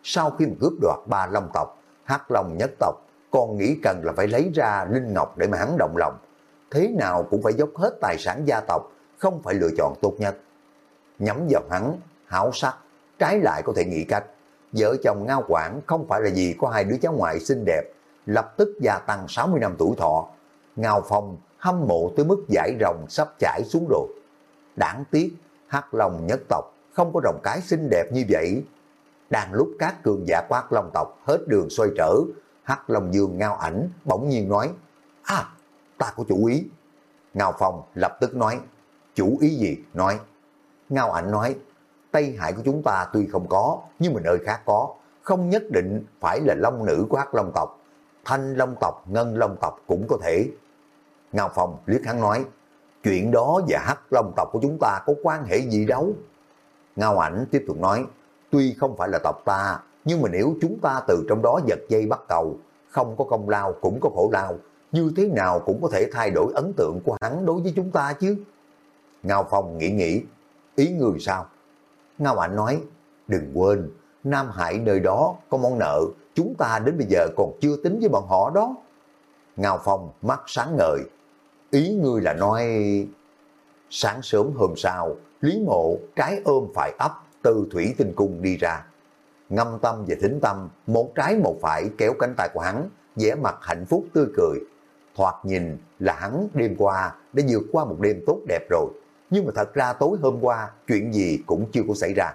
Sau khi mà cướp đoạt ba long tộc, hắc long nhất tộc, còn nghĩ cần là phải lấy ra Linh Ngọc để mà hắn động lòng. Thế nào cũng phải dốc hết tài sản gia tộc, không phải lựa chọn tốt nhất. Nhắm vào hắn, háo sắc, trái lại có thể nghĩ cách. Vợ chồng Ngao quản không phải là gì có hai đứa cháu ngoại xinh đẹp, lập tức gia tăng 60 năm tuổi thọ. Ngao Phong hâm mộ tới mức giải rồng sắp chảy xuống rồi. Đáng tiếc, hắc lòng nhất tộc không có rồng cái xinh đẹp như vậy. Đang lúc các cường giả quát long tộc hết đường xoay trở, hắc lòng dương ngao ảnh bỗng nhiên nói, À, ta có chủ ý. Ngao Phong lập tức nói, chủ ý gì? Nói. Ngao ảnh nói, Tây Hải của chúng ta tuy không có, nhưng mà nơi khác có, không nhất định phải là long nữ của hắc long tộc. Thanh long tộc, ngân long tộc cũng có thể. Ngao Phong liếc hắn nói, chuyện đó và hắc long tộc của chúng ta có quan hệ gì đâu. Ngao ảnh tiếp tục nói, tuy không phải là tộc ta, nhưng mà nếu chúng ta từ trong đó giật dây bắt cầu, không có công lao cũng có khổ lao, như thế nào cũng có thể thay đổi ấn tượng của hắn đối với chúng ta chứ. Ngao Phong nghĩ nghĩ, ý người sao? Ngao Ảnh nói, đừng quên, Nam Hải nơi đó có món nợ, chúng ta đến bây giờ còn chưa tính với bọn họ đó. ngào Phong mắt sáng ngời, ý ngươi là nói... Sáng sớm hôm sau, Lý Mộ trái ôm phải ấp từ Thủy Tinh Cung đi ra. Ngâm tâm và thính tâm, một trái một phải kéo cánh tay của hắn, vẻ mặt hạnh phúc tươi cười. Thoạt nhìn là hắn đêm qua đã vượt qua một đêm tốt đẹp rồi. Nhưng mà thật ra tối hôm qua, chuyện gì cũng chưa có xảy ra.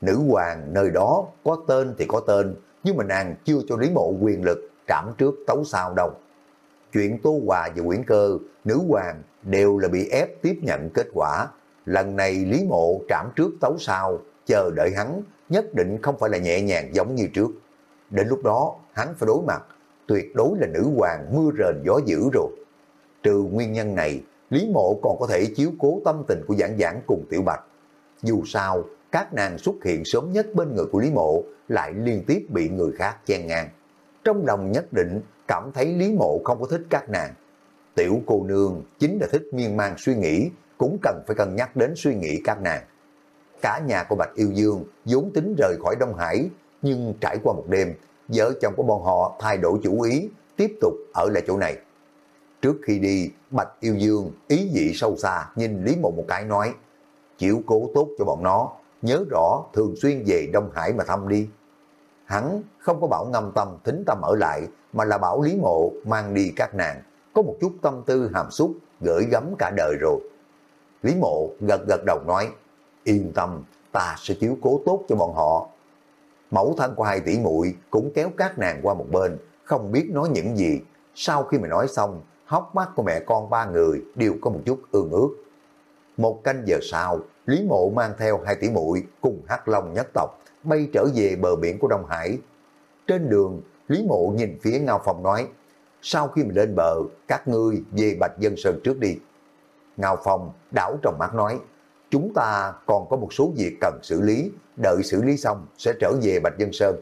Nữ hoàng nơi đó có tên thì có tên, nhưng mà nàng chưa cho Lý Mộ quyền lực trảm trước tấu sau đâu. Chuyện Tô Hòa và Nguyễn Cơ, nữ hoàng đều là bị ép tiếp nhận kết quả. Lần này Lý Mộ trảm trước tấu sau, chờ đợi hắn nhất định không phải là nhẹ nhàng giống như trước. Đến lúc đó, hắn phải đối mặt, tuyệt đối là nữ hoàng mưa rền gió dữ rồi. Trừ nguyên nhân này, Lý Mộ còn có thể chiếu cố tâm tình của giảng giảng cùng Tiểu Bạch. Dù sao, các nàng xuất hiện sớm nhất bên người của Lý Mộ lại liên tiếp bị người khác chen ngang. Trong lòng nhất định cảm thấy Lý Mộ không có thích các nàng. Tiểu cô nương chính là thích miên man suy nghĩ, cũng cần phải cân nhắc đến suy nghĩ các nàng. Cả nhà của Bạch Yêu Dương vốn tính rời khỏi Đông Hải, nhưng trải qua một đêm, vợ chồng của bọn họ thay đổi chủ ý, tiếp tục ở lại chỗ này. Trước khi đi, Bạch Yêu Dương ý dị sâu xa nhìn Lý Mộ một cái nói, chịu cố tốt cho bọn nó, nhớ rõ thường xuyên về Đông Hải mà thăm đi. Hắn không có bảo ngâm tâm thính tâm ở lại, mà là bảo Lý Mộ mang đi các nàng, có một chút tâm tư hàm xúc, gửi gắm cả đời rồi. Lý Mộ gật gật đầu nói, yên tâm, ta sẽ chiếu cố tốt cho bọn họ. Mẫu thân của hai tỷ muội cũng kéo các nàng qua một bên, không biết nói những gì. Sau khi mà nói xong, hốc mắt của mẹ con ba người đều có một chút ương ước. Một canh giờ sau, Lý Mộ mang theo hai tỷ muội cùng Hắc Long nhất tộc bay trở về bờ biển của Đông Hải. Trên đường, Lý Mộ nhìn phía Ngao Phong nói, sau khi mình lên bờ, các ngươi về Bạch Dân Sơn trước đi. Ngao Phong đảo trong mắt nói, chúng ta còn có một số việc cần xử lý, đợi xử lý xong sẽ trở về Bạch Dân Sơn.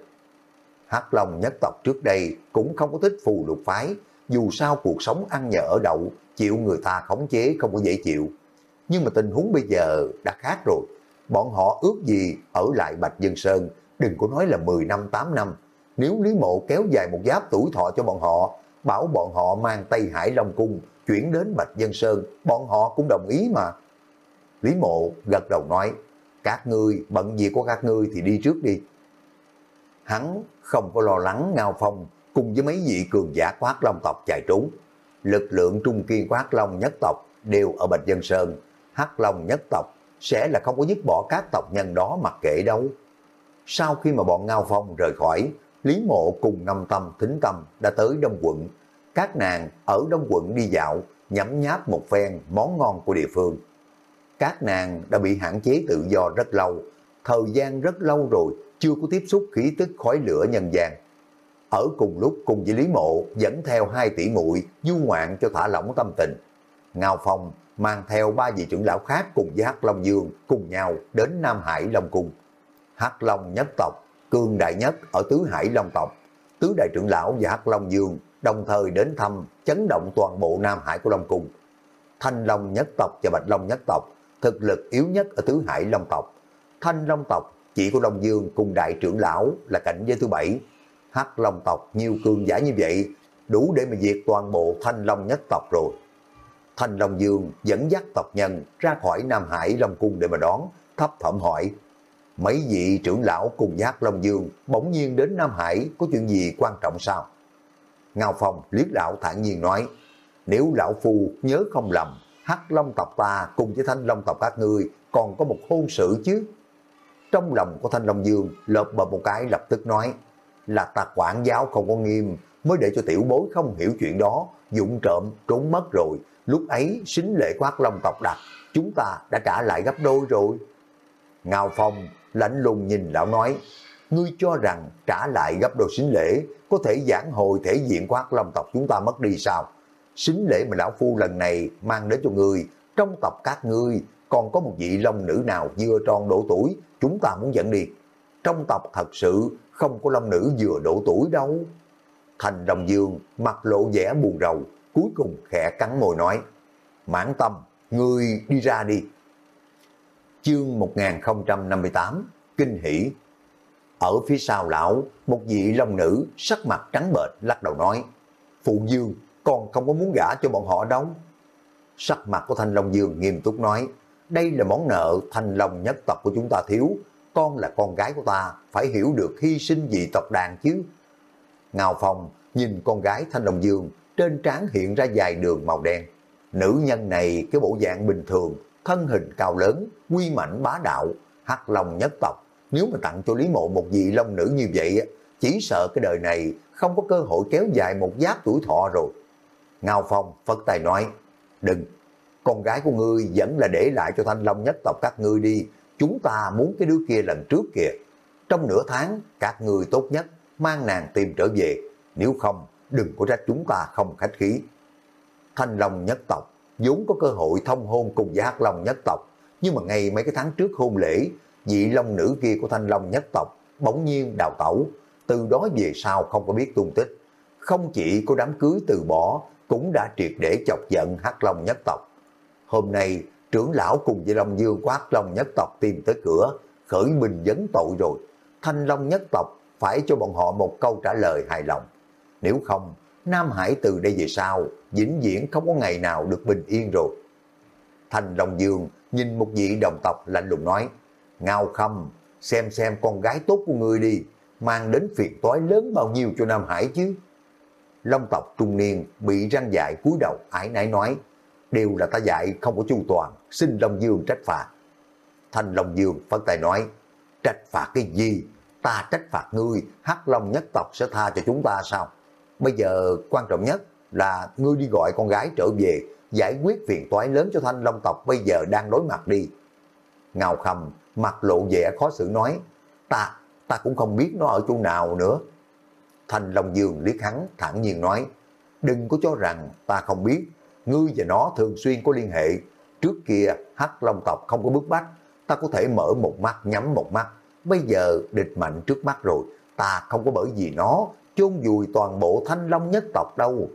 Hắc Long nhất tộc trước đây cũng không có thích phù lục phái, dù sao cuộc sống ăn nhờ ở đậu, chịu người ta khống chế không có dễ chịu. Nhưng mà tình huống bây giờ đã khác rồi. Bọn họ ước gì ở lại Bạch Dân Sơn, đừng có nói là 10 năm, 8 năm. Nếu Lý Mộ kéo dài một giáp tuổi thọ cho bọn họ, bảo bọn họ mang Tây Hải Long Cung chuyển đến Bạch Dân Sơn, bọn họ cũng đồng ý mà. Lý Mộ gật đầu nói, các ngươi bận gì của các ngươi thì đi trước đi. Hắn không có lo lắng Ngao Phong cùng với mấy vị cường giả quát long tộc chạy trốn. Lực lượng trung kiên quát long nhất tộc đều ở Bạch Dân Sơn, Hắc Long nhất tộc sẽ là không có dứt bỏ các tộc nhân đó mặc kệ đâu. Sau khi mà bọn Ngao Phong rời khỏi, Lý Mộ cùng ngâm tâm thính tâm đã tới Đông quận. Các nàng ở Đông quận đi dạo, nhấm nháp một phen món ngon của địa phương. Các nàng đã bị hạn chế tự do rất lâu, thời gian rất lâu rồi chưa có tiếp xúc khí tức khói lửa nhân gian. Ở cùng lúc cùng với Lý Mộ dẫn theo hai tỷ muội du ngoạn cho thả lỏng tâm tình. Ngao Phong mang theo ba vị trưởng lão khác cùng với Hắc Long Dương cùng nhau đến Nam Hải Long Cung. Hắc Long nhất tộc, cương đại nhất ở Tứ Hải Long tộc, Tứ Đại trưởng lão và Hắc Long Dương đồng thời đến thăm chấn động toàn bộ Nam Hải của Long Cung. Thanh Long nhất tộc và Bạch Long nhất tộc, thực lực yếu nhất ở Tứ Hải Long tộc. Thanh Long tộc chỉ có Long Dương cùng đại trưởng lão là cảnh giới thứ bảy. Hắc Long tộc nhiều cường giả như vậy, đủ để mà diệt toàn bộ Thanh Long nhất tộc rồi. Thanh Long Dương dẫn dắt tộc nhân ra khỏi Nam Hải Long Cung để mà đón, thấp thẩm hỏi. Mấy vị trưởng lão cùng giác Long Dương bỗng nhiên đến Nam Hải có chuyện gì quan trọng sao? Ngao Phong liếc lão thản nhiên nói, nếu lão phu nhớ không lầm, Hắc Long tộc ta cùng với Thanh Long tộc các ngươi còn có một hôn sự chứ. Trong lòng của Thanh Long Dương lợp bờ một cái lập tức nói, là ta quản giáo không có nghiêm, mới để cho tiểu bối không hiểu chuyện đó, dụng trộm trốn mất rồi, lúc ấy xính lễ của Hắc Long tộc đặt, chúng ta đã trả lại gấp đôi rồi. Ngao Phong lạnh lùng nhìn lão nói, ngươi cho rằng trả lại gấp đôi xính lễ có thể giảng hồi thể diện của Hắc Long tộc chúng ta mất đi sao? Xính lễ mà lão phu lần này mang đến cho ngươi, trong tộc các ngươi còn có một vị long nữ nào vừa tròn độ tuổi, chúng ta muốn dẫn đi. Trong tộc thật sự không có long nữ vừa độ tuổi đâu. Thành Đồng Dương mặt lộ vẻ buồn rầu, cuối cùng khẽ cắn môi nói, mãn tâm, ngươi đi ra đi. Chương 1058, Kinh hỷ Ở phía sau lão, một vị long nữ sắc mặt trắng bệch lắc đầu nói, Phụ Dương, con không có muốn gả cho bọn họ đâu. Sắc mặt của Thanh Long Dương nghiêm túc nói, đây là món nợ Thanh Long nhất tộc của chúng ta thiếu, con là con gái của ta, phải hiểu được hy sinh vì tộc đàn chứ. Ngào Phong nhìn con gái Thanh Long Dương trên trán hiện ra dài đường màu đen. Nữ nhân này cái bộ dạng bình thường, thân hình cao lớn, quy mảnh bá đạo, hắc long nhất tộc. Nếu mà tặng cho Lý Mộ một vị long nữ như vậy, chỉ sợ cái đời này không có cơ hội kéo dài một giáp tuổi thọ rồi. Ngao Phong phất tài nói, đừng, con gái của ngươi vẫn là để lại cho thanh long nhất tộc các ngươi đi, chúng ta muốn cái đứa kia lần trước kìa. Trong nửa tháng, các ngươi tốt nhất mang nàng tìm trở về, nếu không, đừng có trách chúng ta không khách khí. Thanh Long nhất tộc vốn có cơ hội thông hôn cùng với Hắc Long nhất tộc, nhưng mà ngay mấy cái tháng trước hôn lễ, vị long nữ kia của Thanh Long nhất tộc bỗng nhiên đào tẩu, từ đó về sau không có biết tung tích. Không chỉ có đám cưới từ bỏ, cũng đã triệt để chọc giận Hắc Long nhất tộc. Hôm nay, trưởng lão cùng với Long Dương của Hắc Long nhất tộc tìm tới cửa, khởi bình vấn tội rồi. Thanh Long nhất tộc phải cho bọn họ một câu trả lời hài lòng. Nếu không, Nam Hải từ đây về sau, vĩnh viễn không có ngày nào được bình yên rồi. thành Long Dương nhìn một vị đồng tộc lạnh lùng nói, Ngao Khâm, xem xem con gái tốt của ngươi đi, mang đến phiền toái lớn bao nhiêu cho Nam Hải chứ. Long tộc trung niên bị răng dại cúi đầu ái nãi nói, đều là ta dạy không có chu toàn, xin Long Dương trách phạt. thành Long Dương phân tay nói, trách phạt cái gì? Ta trách phạt ngươi, Hắc Long nhất tộc sẽ tha cho chúng ta sao? Bây giờ quan trọng nhất là ngươi đi gọi con gái trở về, giải quyết phiền toái lớn cho Thanh Long tộc bây giờ đang đối mặt đi. Ngào khầm, mặt lộ vẻ khó xử nói, ta, ta cũng không biết nó ở chỗ nào nữa. Thanh Long Dương liếc hắn thẳng nhiên nói, đừng có cho rằng ta không biết, ngươi và nó thường xuyên có liên hệ. Trước kia Hắc Long tộc không có bước bách, ta có thể mở một mắt nhắm một mắt. Bây giờ địch mạnh trước mắt rồi, ta không có bởi vì nó chôn vùi toàn bộ thanh long nhất tộc đâu.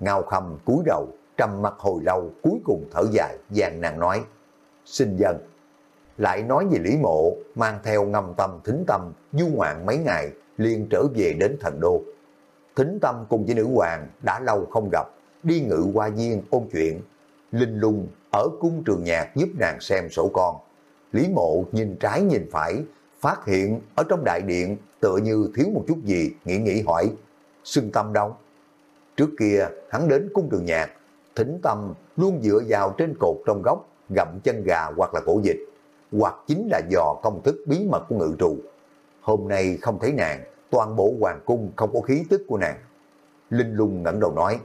Ngao khâm cúi đầu, trầm mặt hồi lâu, cuối cùng thở dài, vàng nàng nói, xin dân. Lại nói về Lý Mộ, mang theo ngâm tâm, thính tâm, du ngoạn mấy ngày, liền trở về đến thần đô. Thính tâm cùng với nữ hoàng đã lâu không gặp, đi ngự qua viên ôn chuyện. Linh lung ở cung trường nhạc giúp nàng xem sổ con. Lý mộ nhìn trái nhìn phải, phát hiện ở trong đại điện tựa như thiếu một chút gì, nghĩ nghĩ hỏi, xưng tâm đâu? Trước kia, hắn đến cung trường nhạc, thính tâm luôn dựa vào trên cột trong góc, gặm chân gà hoặc là cổ dịch, hoặc chính là dò công thức bí mật của ngự trụ. Hôm nay không thấy nàng, toàn bộ hoàng cung không có khí tức của nàng. Linh lung ngẩng đầu nói,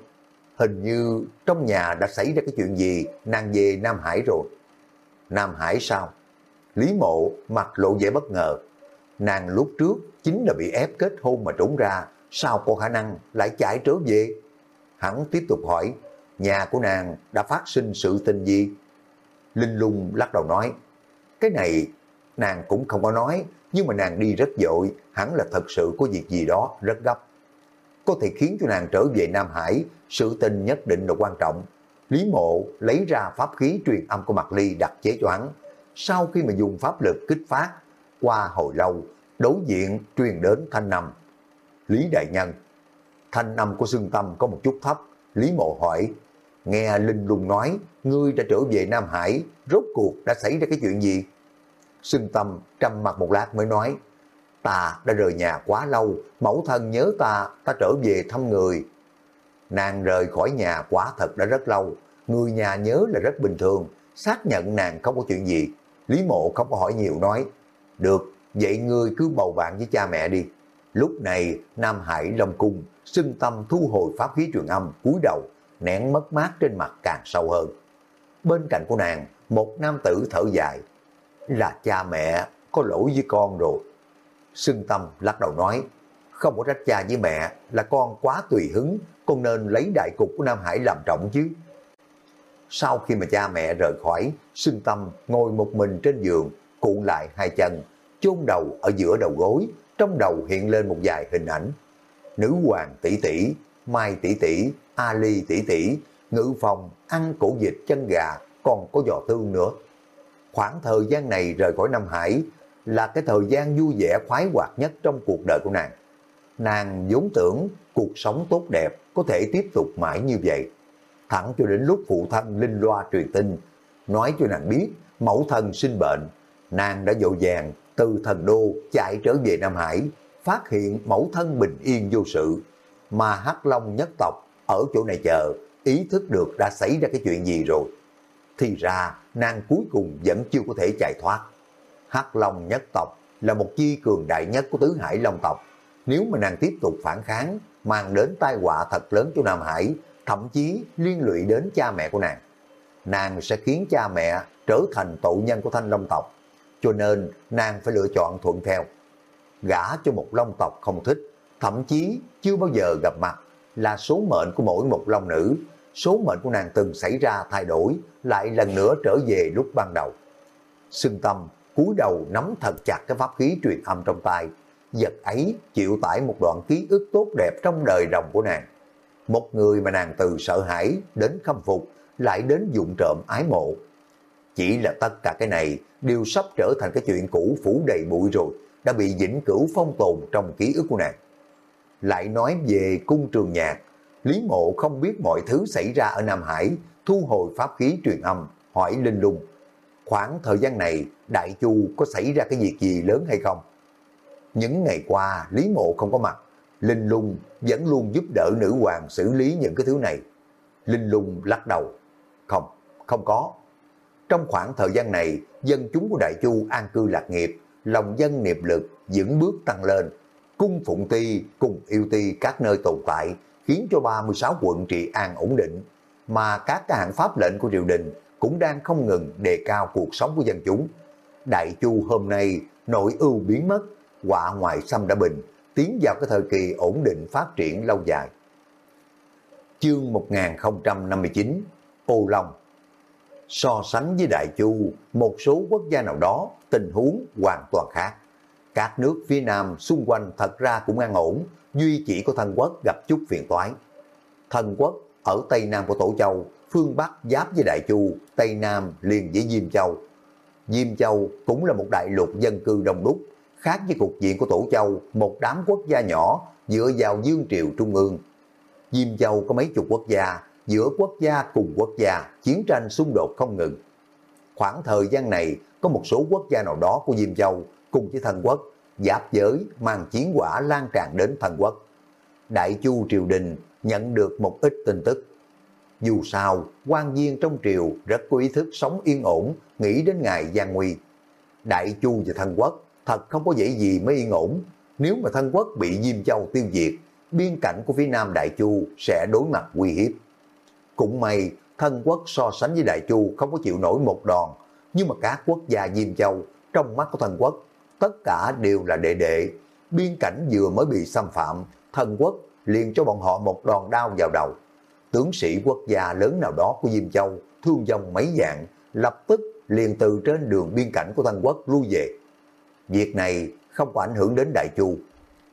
hình như trong nhà đã xảy ra cái chuyện gì, nàng về Nam Hải rồi. Nam Hải sao? Lý mộ mặt lộ vẻ bất ngờ. Nàng lúc trước chính là bị ép kết hôn mà trốn ra, sao có khả năng lại chạy trở về? Hắn tiếp tục hỏi, nhà của nàng đã phát sinh sự tình gì? Linh lung lắc đầu nói, cái này nàng cũng không có nói, nhưng mà nàng đi rất dội, hẳn là thật sự có việc gì đó rất gấp. Có thể khiến cho nàng trở về Nam Hải, sự tình nhất định là quan trọng. Lý mộ lấy ra pháp khí truyền âm của Mạc Ly đặt chế cho hắn. Sau khi mà dùng pháp lực kích phát, qua hồi lâu, đối diện truyền đến thanh năm. Lý Đại Nhân, thanh năm của xương tâm có một chút thấp. Lý Mộ hỏi, nghe Linh Lung nói, ngươi đã trở về Nam Hải, rốt cuộc đã xảy ra cái chuyện gì? Xương tâm trầm mặt một lát mới nói, ta đã rời nhà quá lâu, mẫu thân nhớ ta, ta trở về thăm người. Nàng rời khỏi nhà quá thật đã rất lâu, người nhà nhớ là rất bình thường, xác nhận nàng không có chuyện gì. Lý mộ không có hỏi nhiều nói, được, vậy ngươi cứ bầu bạn với cha mẹ đi. Lúc này, Nam Hải Long Cung, xưng tâm thu hồi pháp khí truyền âm, cúi đầu, nén mất mát trên mặt càng sâu hơn. Bên cạnh của nàng, một nam tử thở dài, là cha mẹ có lỗi với con rồi. Sưng tâm lắc đầu nói, không có trách cha với mẹ, là con quá tùy hứng, con nên lấy đại cục của Nam Hải làm trọng chứ. Sau khi mà cha mẹ rời khỏi, Sưng tâm ngồi một mình trên giường, cuộn lại hai chân, chôn đầu ở giữa đầu gối, trong đầu hiện lên một vài hình ảnh. Nữ hoàng tỷ tỷ, Mai tỷ tỷ, Ali tỷ tỷ, ngự phòng, ăn cổ dịch chân gà, còn có giò tương nữa. Khoảng thời gian này rời khỏi Nam Hải là cái thời gian vui vẻ khoái hoạt nhất trong cuộc đời của nàng. Nàng vốn tưởng cuộc sống tốt đẹp có thể tiếp tục mãi như vậy. Thẳng cho đến lúc phụ thân linh loa truyền tin, nói cho nàng biết mẫu thân sinh bệnh, nàng đã dội vàng từ thần đô chạy trở về Nam Hải, phát hiện mẫu thân bình yên vô sự, mà Hắc Long nhất tộc ở chỗ này chờ, ý thức được đã xảy ra cái chuyện gì rồi. Thì ra, nàng cuối cùng vẫn chưa có thể chạy thoát. Hắc Long nhất tộc là một chi cường đại nhất của tứ hải Long tộc. Nếu mà nàng tiếp tục phản kháng, mang đến tai họa thật lớn cho Nam Hải, thậm chí liên lụy đến cha mẹ của nàng. Nàng sẽ khiến cha mẹ trở thành tội nhân của thanh Long tộc, cho nên nàng phải lựa chọn thuận theo. Gả cho một Long tộc không thích, thậm chí chưa bao giờ gặp mặt, là số mệnh của mỗi một Long nữ, số mệnh của nàng từng xảy ra thay đổi, lại lần nữa trở về lúc ban đầu. Sương tâm cúi đầu nắm thật chặt cái pháp khí truyền âm trong tay, vật ấy chịu tải một đoạn ký ức tốt đẹp trong đời rồng của nàng. Một người mà nàng từ sợ hãi đến khâm phục, lại đến dụng trộm ái mộ. Chỉ là tất cả cái này đều sắp trở thành cái chuyện cũ phủ đầy bụi rồi, đã bị vĩnh cửu phong tồn trong ký ức của nàng. Lại nói về cung trường nhạc, Lý Mộ không biết mọi thứ xảy ra ở Nam Hải, thu hồi pháp khí truyền âm, hỏi Linh Lung. Khoảng thời gian này, Đại Chu có xảy ra cái việc gì lớn hay không? Những ngày qua, Lý Mộ không có mặt, Linh Lung vẫn luôn giúp đỡ nữ hoàng xử lý những cái thứ này. Linh Lung lắc đầu, không, không có. Trong khoảng thời gian này, dân chúng của Đại Chu an cư lạc nghiệp, lòng dân nghiệp lực dẫn bước tăng lên. Cung Phụng Ti cùng yêu ti các nơi tồn tại khiến cho 36 quận trị an ổn định, mà các cái hạng pháp lệnh của triều đình cũng đang không ngừng đề cao cuộc sống của dân chúng. Đại Chu hôm nay nội ưu biến mất, họa ngoại xâm đã bình, tiến vào cái thời kỳ ổn định phát triển lâu dài. Chương 1059 Ô Long So sánh với Đại Chu, một số quốc gia nào đó, tình huống hoàn toàn khác. Các nước phía Nam xung quanh thật ra cũng an ổn, duy chỉ có thần quốc gặp chút phiền toái. Thần quốc ở Tây Nam của Tổ Châu, phương Bắc giáp với Đại Chu, Tây Nam liền với Diêm Châu. Diêm Châu cũng là một đại lục dân cư đông đúc, khác với cục diện của Tổ Châu, một đám quốc gia nhỏ dựa vào dương triều trung ương. Diêm Châu có mấy chục quốc gia, giữa quốc gia cùng quốc gia, chiến tranh xung đột không ngừng. Khoảng thời gian này, có một số quốc gia nào đó của Diêm Châu cùng với thần quốc giáp giới mang chiến quả lan tràn đến thần quốc. Đại Chu triều đình nhận được một ít tin tức. Dù sao, quan viên trong triều rất có ý thức sống yên ổn, nghĩ đến ngày gian nguy. Đại Chu và thần quốc thật không có dễ gì mới yên ổn. Nếu mà thân quốc bị Diêm Châu tiêu diệt, biên cảnh của phía Nam Đại Chu sẽ đối mặt nguy hiếp. Cũng may, thân quốc so sánh với Đại Chu không có chịu nổi một đòn, nhưng mà các quốc gia Diêm Châu trong mắt của thân quốc tất cả đều là đệ đệ. Biên cảnh vừa mới bị xâm phạm, thân quốc liền cho bọn họ một đòn đao vào đầu. Tướng sĩ quốc gia lớn nào đó của Diêm Châu, thương vong mấy dạng, lập tức liền từ trên đường biên cảnh của thân quốc lui về. Việc này không có ảnh hưởng đến Đại Chu.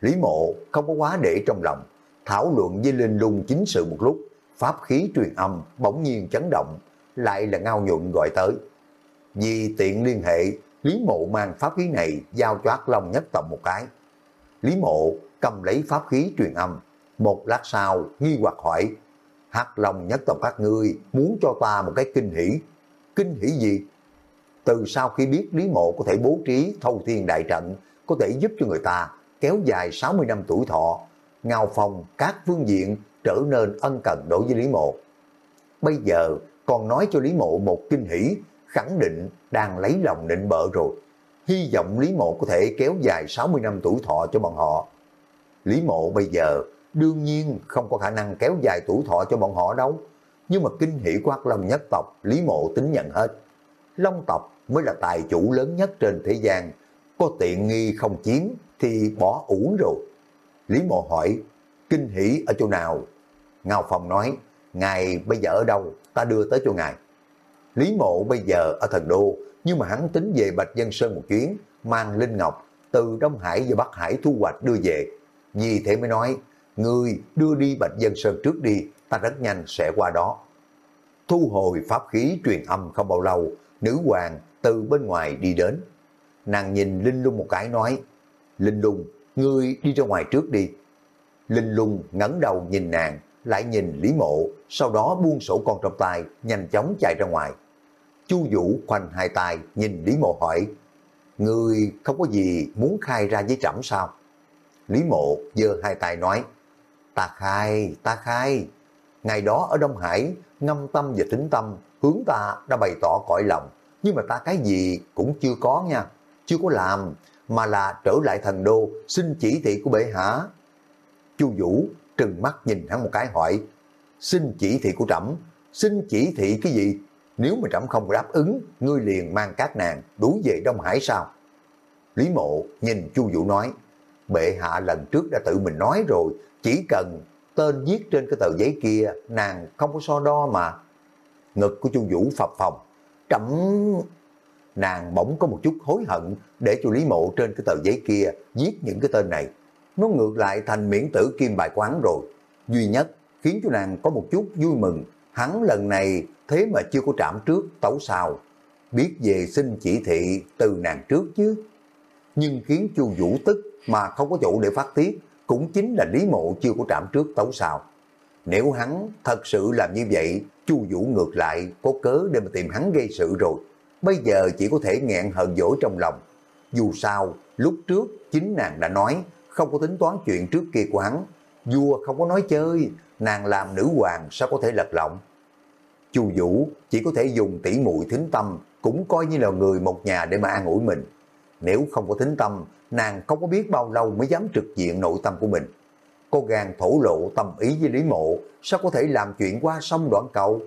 Lý Mộ không có quá để trong lòng, thảo luận với Linh Lung chính sự một lúc, pháp khí truyền âm bỗng nhiên chấn động, lại là ngao nhuận gọi tới. Vì tiện liên hệ, Lý Mộ mang pháp khí này giao cho Ác Long nhất tộc một cái. Lý Mộ cầm lấy pháp khí truyền âm, một lát sau nghi hoặc hỏi, Hắc Long nhất tộc các ngươi muốn cho ta một cái kinh hỉ Kinh hỉ gì? Từ sau khi biết Lý Mộ có thể bố trí thâu thiên đại trận, có thể giúp cho người ta kéo dài 60 năm tuổi thọ, ngao phong các phương diện trở nên ân cần đối với Lý Mộ. Bây giờ còn nói cho Lý Mộ một kinh hỷ, khẳng định đang lấy lòng định bợ rồi. Hy vọng Lý Mộ có thể kéo dài 60 năm tuổi thọ cho bọn họ. Lý Mộ bây giờ đương nhiên không có khả năng kéo dài tuổi thọ cho bọn họ đâu. Nhưng mà kinh hỷ quát Long nhất tộc, Lý Mộ tính nhận hết. Long tộc mới là tài chủ lớn nhất trên thế gian. Có tiện nghi không chiếm thì bỏ uổng rồi. Lý Mộ hỏi, kinh hỷ ở chỗ nào? Ngao Phong nói, ngài bây giờ ở đâu? Ta đưa tới cho ngài. Lý Mộ bây giờ ở thần đô, nhưng mà hắn tính về Bạch Dân Sơn một chuyến, mang Linh Ngọc từ Đông Hải và Bắc Hải thu hoạch đưa về. Vì thế mới nói, người đưa đi Bạch Dân Sơn trước đi, ta rất nhanh sẽ qua đó. Thu hồi pháp khí truyền âm không bao lâu, nữ hoàng từ bên ngoài đi đến. Nàng nhìn Linh Lung một cái nói, Linh Lung, ngươi đi ra ngoài trước đi. Linh Lung ngẩng đầu nhìn nàng, lại nhìn Lý Mộ, sau đó buông sổ con trong tay, nhanh chóng chạy ra ngoài. Chu Vũ khoanh hai tay nhìn Lý Mộ hỏi, Ngươi không có gì muốn khai ra với trẫm sao? Lý Mộ giơ hai tay nói, Ta khai, ta khai. Ngày đó ở Đông Hải, ngâm tâm và tính tâm, hướng ta đã bày tỏ cõi lòng. Nhưng mà ta cái gì cũng chưa có nha, chưa có làm, mà là trở lại thần đô, xin chỉ thị của bệ hạ. Chu Vũ trừng mắt nhìn hắn một cái hỏi, xin chỉ thị của trẫm, xin chỉ thị cái gì? Nếu mà trẫm không đáp ứng, ngươi liền mang các nàng đuổi về Đông Hải sao? Lý Mộ nhìn Chu Vũ nói, bệ hạ lần trước đã tự mình nói rồi, chỉ cần tên viết trên cái tờ giấy kia nàng không có so đo mà. Ngực của Chu Vũ phập phồng, trẫm nàng bỗng có một chút hối hận để cho Lý Mộ trên cái tờ giấy kia viết những cái tên này. Nó ngược lại thành miễn tử kim bài quán rồi. Duy nhất khiến cho nàng có một chút vui mừng, hắn lần này thế mà chưa có trảm trước tấu sao. Biết về xin chỉ thị từ nàng trước chứ. Nhưng khiến chu Vũ tức mà không có chỗ để phát tiết cũng chính là Lý Mộ chưa có trảm trước tấu sao. Nếu hắn thật sự làm như vậy, chu Vũ ngược lại có cớ để mà tìm hắn gây sự rồi bây giờ chỉ có thể nghẹn hờn dỗi trong lòng. Dù sao, lúc trước chính nàng đã nói không có tính toán chuyện trước kia của hắn. Vua không có nói chơi, nàng làm nữ hoàng sao có thể lật lọng. Chu Vũ chỉ có thể dùng tỉ muội thính tâm cũng coi như là người một nhà để mà an ủi mình. Nếu không có thính tâm, nàng không có biết bao lâu mới dám trực diện nội tâm của mình. Cô gan thổ lộ tâm ý với Lý Mộ, sao có thể làm chuyện qua sông đoạn cầu?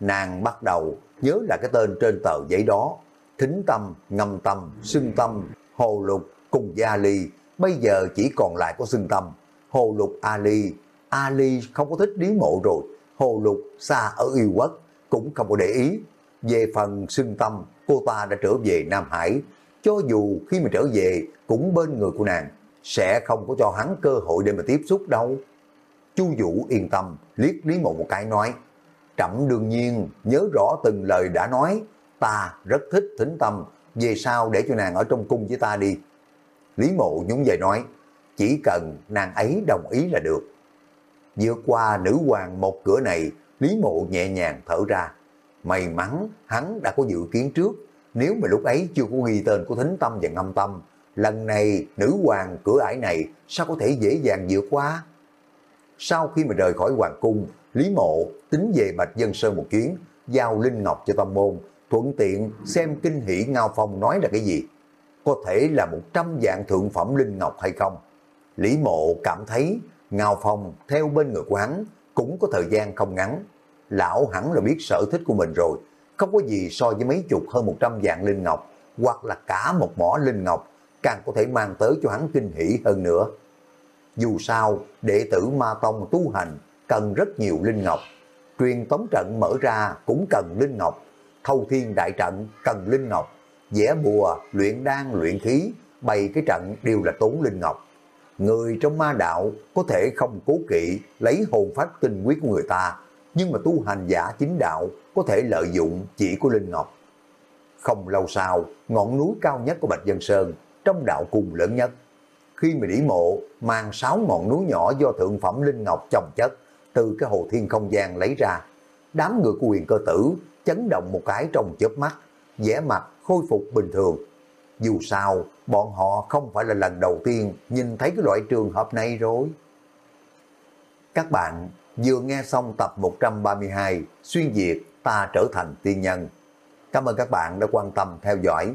Nàng bắt đầu nhớ là cái tên trên tờ giấy đó, thính tâm, ngâm tâm, xưng tâm, hồ lục cùng với Ali, bây giờ chỉ còn lại có xưng tâm, hồ lục Ali, Ali không có thích Lý Mộ rồi, hồ lục xa ở yêu quốc, cũng không có để ý. Về phần xưng tâm, cô ta đã trở về Nam Hải, cho dù khi mà trở về cũng bên người của nàng, sẽ không có cho hắn cơ hội để mà tiếp xúc đâu. Chu Vũ yên tâm, liếc Lý Mộ một cái nói, Trẫm đương nhiên nhớ rõ từng lời đã nói, ta rất thích thính tâm, về sau để cho nàng ở trong cung với ta đi. Lý mộ nhún về nói, chỉ cần nàng ấy đồng ý là được. Vượt qua nữ hoàng một cửa này, Lý mộ nhẹ nhàng thở ra. May mắn hắn đã có dự kiến trước, nếu mà lúc ấy chưa có ghi tên của thính tâm và ngâm tâm, lần này nữ hoàng cửa ải này sao có thể dễ dàng vượt qua? Sau khi mà rời khỏi hoàng cung, Lý Mộ tính về Bạch Dân Sơn một chuyến, giao Linh Ngọc cho tâm môn, thuận tiện xem kinh hỷ Ngao Phong nói là cái gì. Có thể là một trăm dạng thượng phẩm Linh Ngọc hay không? Lý Mộ cảm thấy Ngao Phong theo bên người của hắn cũng có thời gian không ngắn. Lão hẳn là biết sở thích của mình rồi, không có gì so với mấy chục hơn một trăm dạng Linh Ngọc, hoặc là cả một mỏ Linh Ngọc, càng có thể mang tới cho hắn kinh hỷ hơn nữa. Dù sao, đệ tử Ma Tông tu hành cần rất nhiều linh ngọc. Truyền tống trận mở ra cũng cần linh ngọc. Thâu thiên đại trận cần linh ngọc. vẽ bùa, luyện đan, luyện khí, bày cái trận đều là tốn linh ngọc. Người trong ma đạo có thể không cố kỵ lấy hồn phách tinh huyết của người ta, nhưng mà tu hành giả chính đạo có thể lợi dụng chỉ của linh ngọc. Không lâu sau, ngọn núi cao nhất của Bạch Dân Sơn, trong đạo cung lớn nhất. Khi mà đỉ mộ mang sáu ngọn núi nhỏ do thượng phẩm linh ngọc chồng chất, từ cái hồ thiên không gian lấy ra. Đám người của quyền cơ tử chấn động một cái trong chớp mắt, vẻ mặt khôi phục bình thường. Dù sao, bọn họ không phải là lần đầu tiên nhìn thấy cái loại trường hợp này rồi. Các bạn vừa nghe xong tập 132 Xuyên Việt ta trở thành tiên nhân. Cảm ơn các bạn đã quan tâm theo dõi.